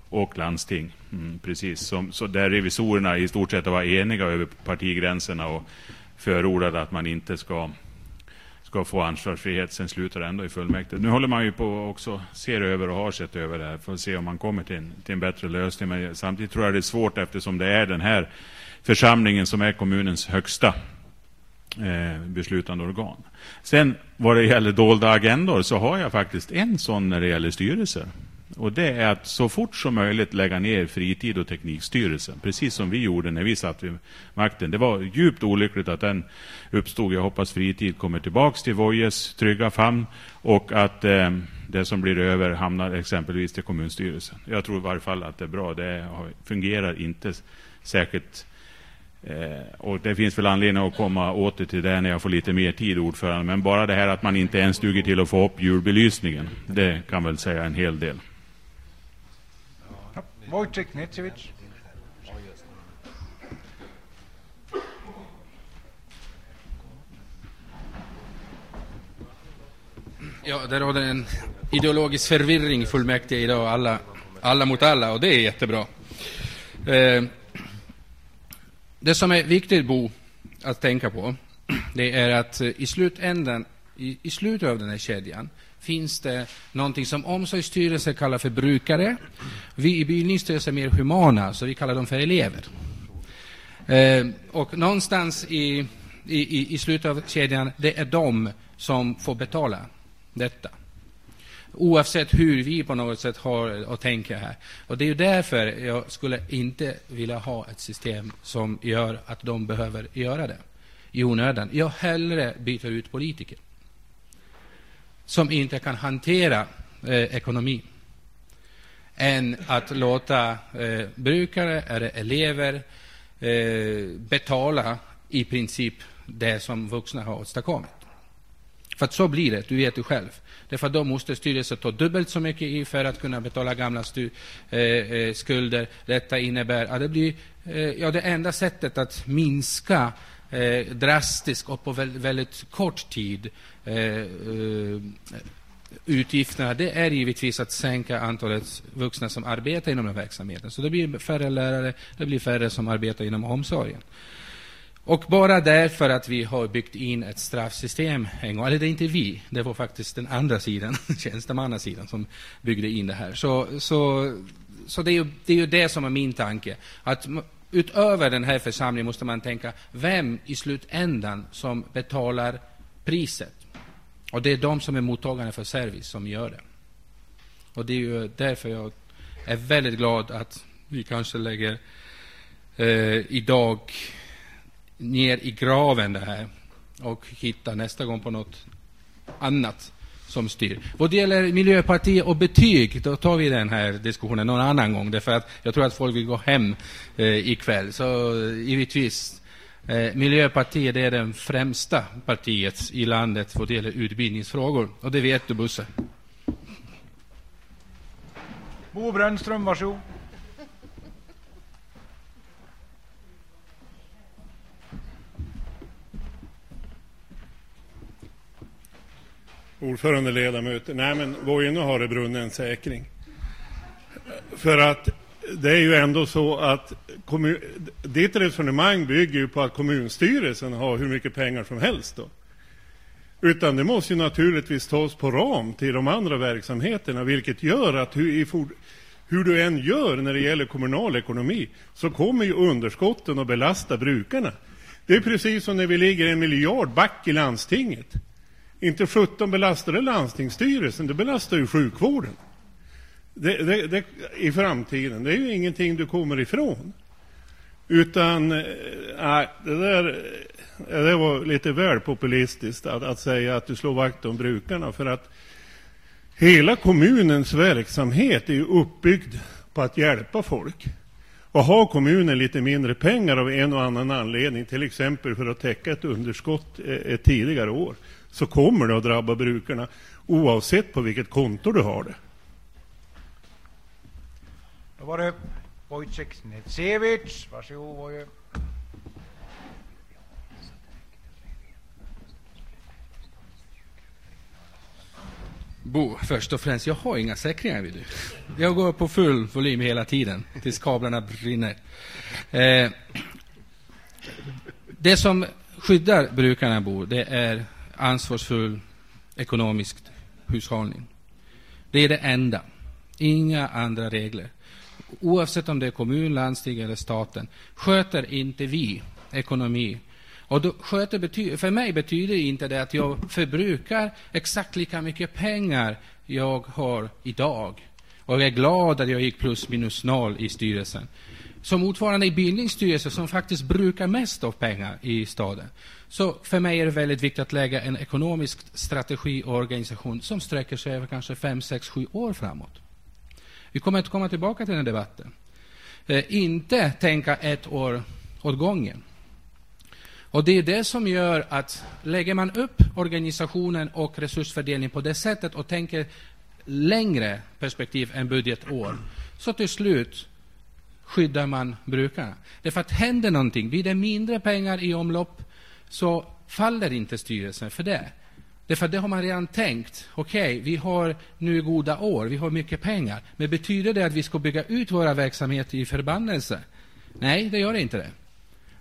och landsting. Mm, precis. Som, så där revisorerna i stort sett var eniga över partigränserna och förordade att man inte ska ska få ansvarsfrihet. Sen slutar det ändå i fullmäktige. Nu håller man ju på också ser över och har sett över det här för att se om man kommer till en, till en bättre lösning. Men samtidigt tror jag det är svårt eftersom det är den här församlingen som är kommunens högsta eh, beslutande organ. Sen vad det gäller dolda agendor så har jag faktiskt en sån när det gäller styrelser. Och det är att så fort som möjligt lägga ner fritid och teknikstyrelsen. Precis som vi gjorde när vi satt vid makten. Det var djupt olyckligt att den uppstod. Jag hoppas fritid kommer tillbaks till Vojes trygga famn. Och att eh, det som blir över hamnar exempelvis till kommunstyrelsen. Jag tror i varje fall att det är bra. Det fungerar inte särskilt Eh, och det finns väl anledning att komma åter till det när jag får lite mer tid, ordförande. Men bara det här att man inte ens duger till att få upp julbelysningen, det kan väl säga en hel del. Wojciech Necevic. Ja, det råder en ideologisk förvirring i fullmäktige idag, alla, alla mot alla, och det är jättebra. Eh, det som är viktigt, Bo, att tänka på, det är att eh, i slutändan, i, i slutet av den här kedjan, finns det någonting som omsorgsstyrelsen kallar för brukare. Vi i bildningsstyrelsen är mer humana, så vi kallar dem för elever. Eh, och någonstans i, i, i slutet av kedjan, det är de som får betala detta. Oavsett hur vi på något sätt har att tänker här. Och Det är därför jag skulle inte vilja ha ett system som gör att de behöver göra det i onödan. Jag hellre byter ut politiker som inte kan hantera eh, ekonomi än att låta eh, brukare eller elever eh, betala i princip det som vuxna har åstadkommit. För att så blir det, du vet du själv. Därför att då måste styrelsen ta dubbelt så mycket i för att kunna betala gamla stu, eh, eh, skulder. Detta innebär att det blir eh, ja, det enda sättet att minska eh, drastiskt och på väldigt, väldigt kort tid eh, eh, utgifterna, det är givetvis att sänka antalet vuxna som arbetar inom den verksamheten. Så det blir färre lärare, det blir färre som arbetar inom omsorgen. Och bara därför att vi har byggt in ett straffsystem en gång, eller det är inte vi, det var faktiskt den andra sidan, [LAUGHS] tjänstemannasidan, som byggde in det här. Så, så, så det, är ju, det är ju det som är min tanke. Att utöver den här församlingen måste man tänka, vem i slutändan som betalar priset? Och det är de som är mottagare för service som gör det. Och det är ju därför jag är väldigt glad att vi kanske lägger eh, idag ner i graven det här och hitta nästa gång på något annat som styr. Vad det gäller Miljöpartiet och betyg, då tar vi den här diskussionen någon annan gång. Därför att jag tror att folk vill gå hem eh, ikväll. Så eh, givetvis, eh, Miljöpartiet är det främsta partiet i landet vad det gäller utbildningsfrågor. Och det vet du, Bosse. Bo Brännström, varsågod. Ordförande, ledamöter. Nej, men Vojene har det brunnit en säkring. För att det är ju ändå så att kommun, ditt resonemang bygger ju på att kommunstyrelsen har hur mycket pengar som helst. Då. Utan det måste ju naturligtvis tas på ram till de andra verksamheterna, vilket gör att hur, hur du än gör när det gäller kommunal ekonomi, så kommer ju underskotten att belasta brukarna. Det är precis som när vi ligger en miljard back i landstinget. Inte 17 belastar det landstingsstyrelsen, det belastar ju sjukvården. Det, det, det, I framtiden, det är ju ingenting du kommer ifrån. Utan, äh, det där eh, det var lite väl populistiskt att, att säga att du slår vakt om brukarna. För att hela kommunens verksamhet är ju uppbyggd på att hjälpa folk. Och har kommunen lite mindre pengar av en och annan anledning, till exempel för att täcka ett underskott eh, ett tidigare år, så kommer det att drabba brukarna oavsett på vilket konto du har det. Då var det Wojciech Nedsevich. Varsågod Wojciech. Bo, först och främst, jag har inga säkringar. Vill du. Jag går på full volym hela tiden tills kablarna brinner. Eh, det som skyddar brukarna, Bo, det är ansvarsfull ekonomisk hushållning. Det är det enda. Inga andra regler. Oavsett om det är kommun, landsting eller staten. Sköter inte vi ekonomi och då sköter bety för mig betyder inte det att jag förbrukar exakt lika mycket pengar jag har idag. Och jag är glad att jag gick plus minus noll i styrelsen. Som ordförande i bildningsstyrelsen som faktiskt brukar mest av pengar i staden. Så för mig är det väldigt viktigt att lägga en ekonomisk strategi och organisation som sträcker sig över kanske fem, sex, sju år framåt. Vi kommer att komma tillbaka till den debatten. Eh, inte tänka ett år åt gången. Och Det är det som gör att lägger man upp organisationen och resursfördelningen på det sättet och tänker längre perspektiv än budgetår, så till slut skyddar man brukarna. Därför att händer någonting, blir det mindre pengar i omlopp, så faller inte styrelsen för det. Därför att det har man redan tänkt. Okej, okay, vi har nu goda år, vi har mycket pengar. Men betyder det att vi ska bygga ut våra verksamheter i förbannelse? Nej, det gör inte det.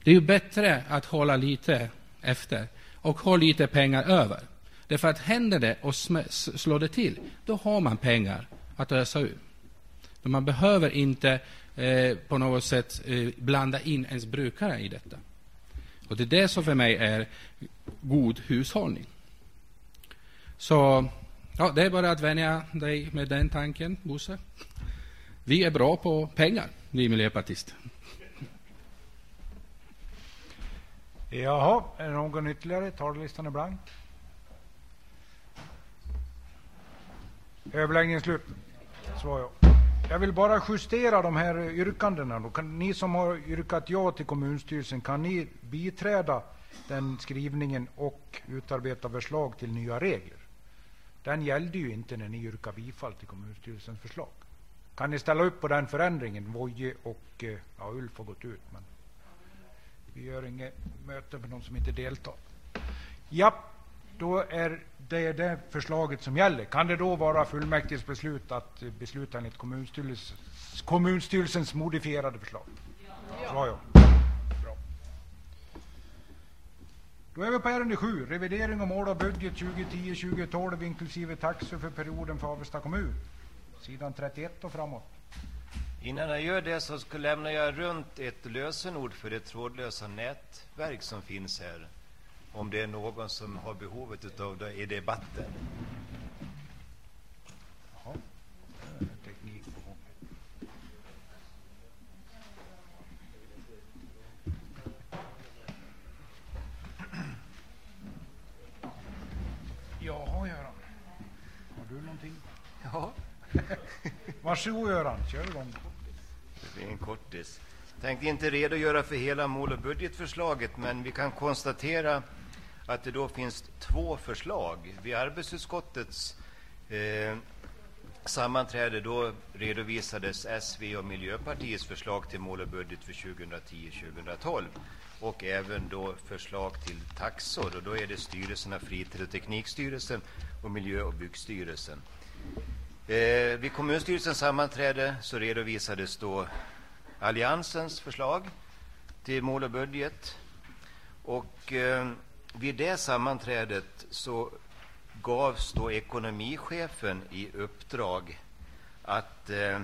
Det är ju bättre att hålla lite efter och ha lite pengar över. Därför att händer det och slår det till, då har man pengar att ösa ur. Men man behöver inte eh, på något sätt eh, blanda in ens brukare i detta. Och Det är det som för mig är god hushållning. Så ja, det är bara att vänja dig med den tanken, Bosse. Vi är bra på pengar, vi miljöpartister. Jaha, är det någon ytterligare? Talarlistan är blank. Överläggningen slut. Svar ja. Jag vill bara justera de här yrkandena. Då kan, ni som har yrkat ja till kommunstyrelsen, kan ni biträda den skrivningen och utarbeta förslag till nya regler? Den gällde ju inte när ni yrkade bifall till kommunstyrelsens förslag. Kan ni ställa upp på den förändringen? Voje och eh, ja, Ulf har gått ut. Men vi gör inget möte med de som inte deltar. Japp då är det det förslaget som gäller. Kan det då vara fullmäktiges beslut att besluta enligt kommunstyrelsens, kommunstyrelsens modifierade förslag? Ja. ja. Bra. Då är vi på ärende 7, revidering och mål av budget 2010-2012 inklusive taxor för perioden för Avesta kommun. Sidan 31 och framåt. Innan jag gör det så lämnar jag runt ett lösenord för det trådlösa nätverk som finns här. Om det är någon som har behovet av det i debatten. Jaha. Teknik på gång. Jaha, Göran. du någonting? Ja. [LAUGHS] Varsågod Göran, kör igång. Det blir en kortis. Tänkte inte redogöra för hela mål och budgetförslaget, men vi kan konstatera att det då finns två förslag. Vid arbetsutskottets eh, sammanträde då redovisades SV och Miljöpartiets förslag till mål och budget för 2010-2012 och även då förslag till taxor. Och då är det styrelserna Fritid och teknikstyrelsen och Miljö och byggstyrelsen. Eh, vid kommunstyrelsens sammanträde så redovisades då Alliansens förslag till mål och budget. Och eh, vid det sammanträdet så gavs då ekonomichefen i uppdrag att eh,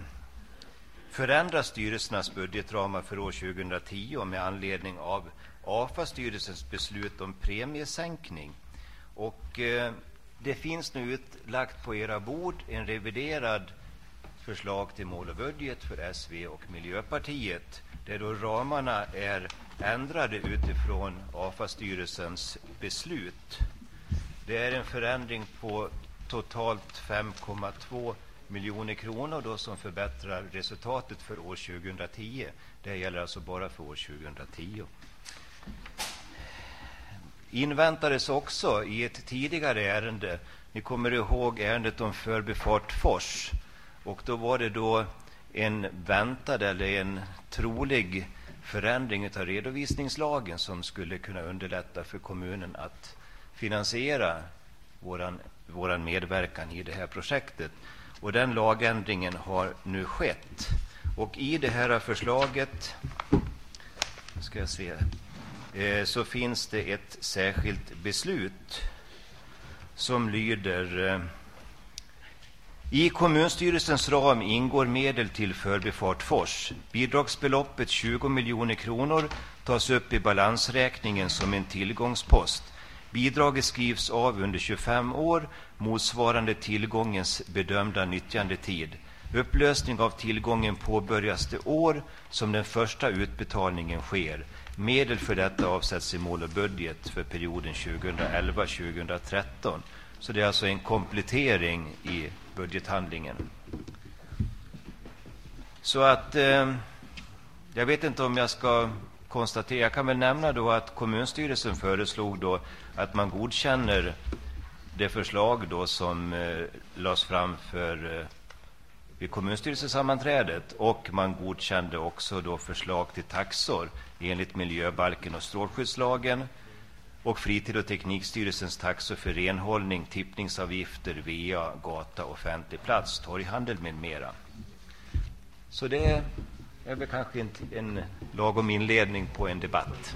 förändra styrelsernas budgetramar för år 2010 med anledning av AFA-styrelsens beslut om premiesänkning. Och, eh, det finns nu utlagt på era bord en reviderad förslag till mål och budget för SV och Miljöpartiet där då ramarna är ändrade utifrån AFA-styrelsens beslut. Det är en förändring på totalt 5,2 miljoner kronor då som förbättrar resultatet för år 2010. Det gäller alltså bara för år 2010. Inväntades också i ett tidigare ärende, ni kommer ihåg ärendet om Förbifart Fors, och då var det då en väntad eller en trolig förändring av redovisningslagen som skulle kunna underlätta för kommunen att finansiera våran, våran medverkan i det här projektet. Och den lagändringen har nu skett. Och i det här förslaget ska jag se, eh, så finns det ett särskilt beslut som lyder eh, i kommunstyrelsens ram ingår medel till Förbifart Fors. Bidragsbeloppet 20 miljoner kronor tas upp i balansräkningen som en tillgångspost. Bidraget skrivs av under 25 år motsvarande tillgångens bedömda nyttjandetid. Upplösning av tillgången påbörjas det år som den första utbetalningen sker. Medel för detta avsätts i mål och budget för perioden 2011-2013. Så det är alltså en komplettering i budgethandlingen. Så att eh, jag vet inte om jag ska konstatera. Jag kan väl nämna då att kommunstyrelsen föreslog då att man godkänner det förslag då som eh, lades fram för eh, vid kommunstyrelsesammanträdet och man godkände också då förslag till taxor enligt miljöbalken och strålskyddslagen och Fritid och teknikstyrelsens taxor för renhållning, tippningsavgifter, VA, gata, offentlig plats, torghandel med mera. Så det är väl kanske en, en lagom inledning på en debatt.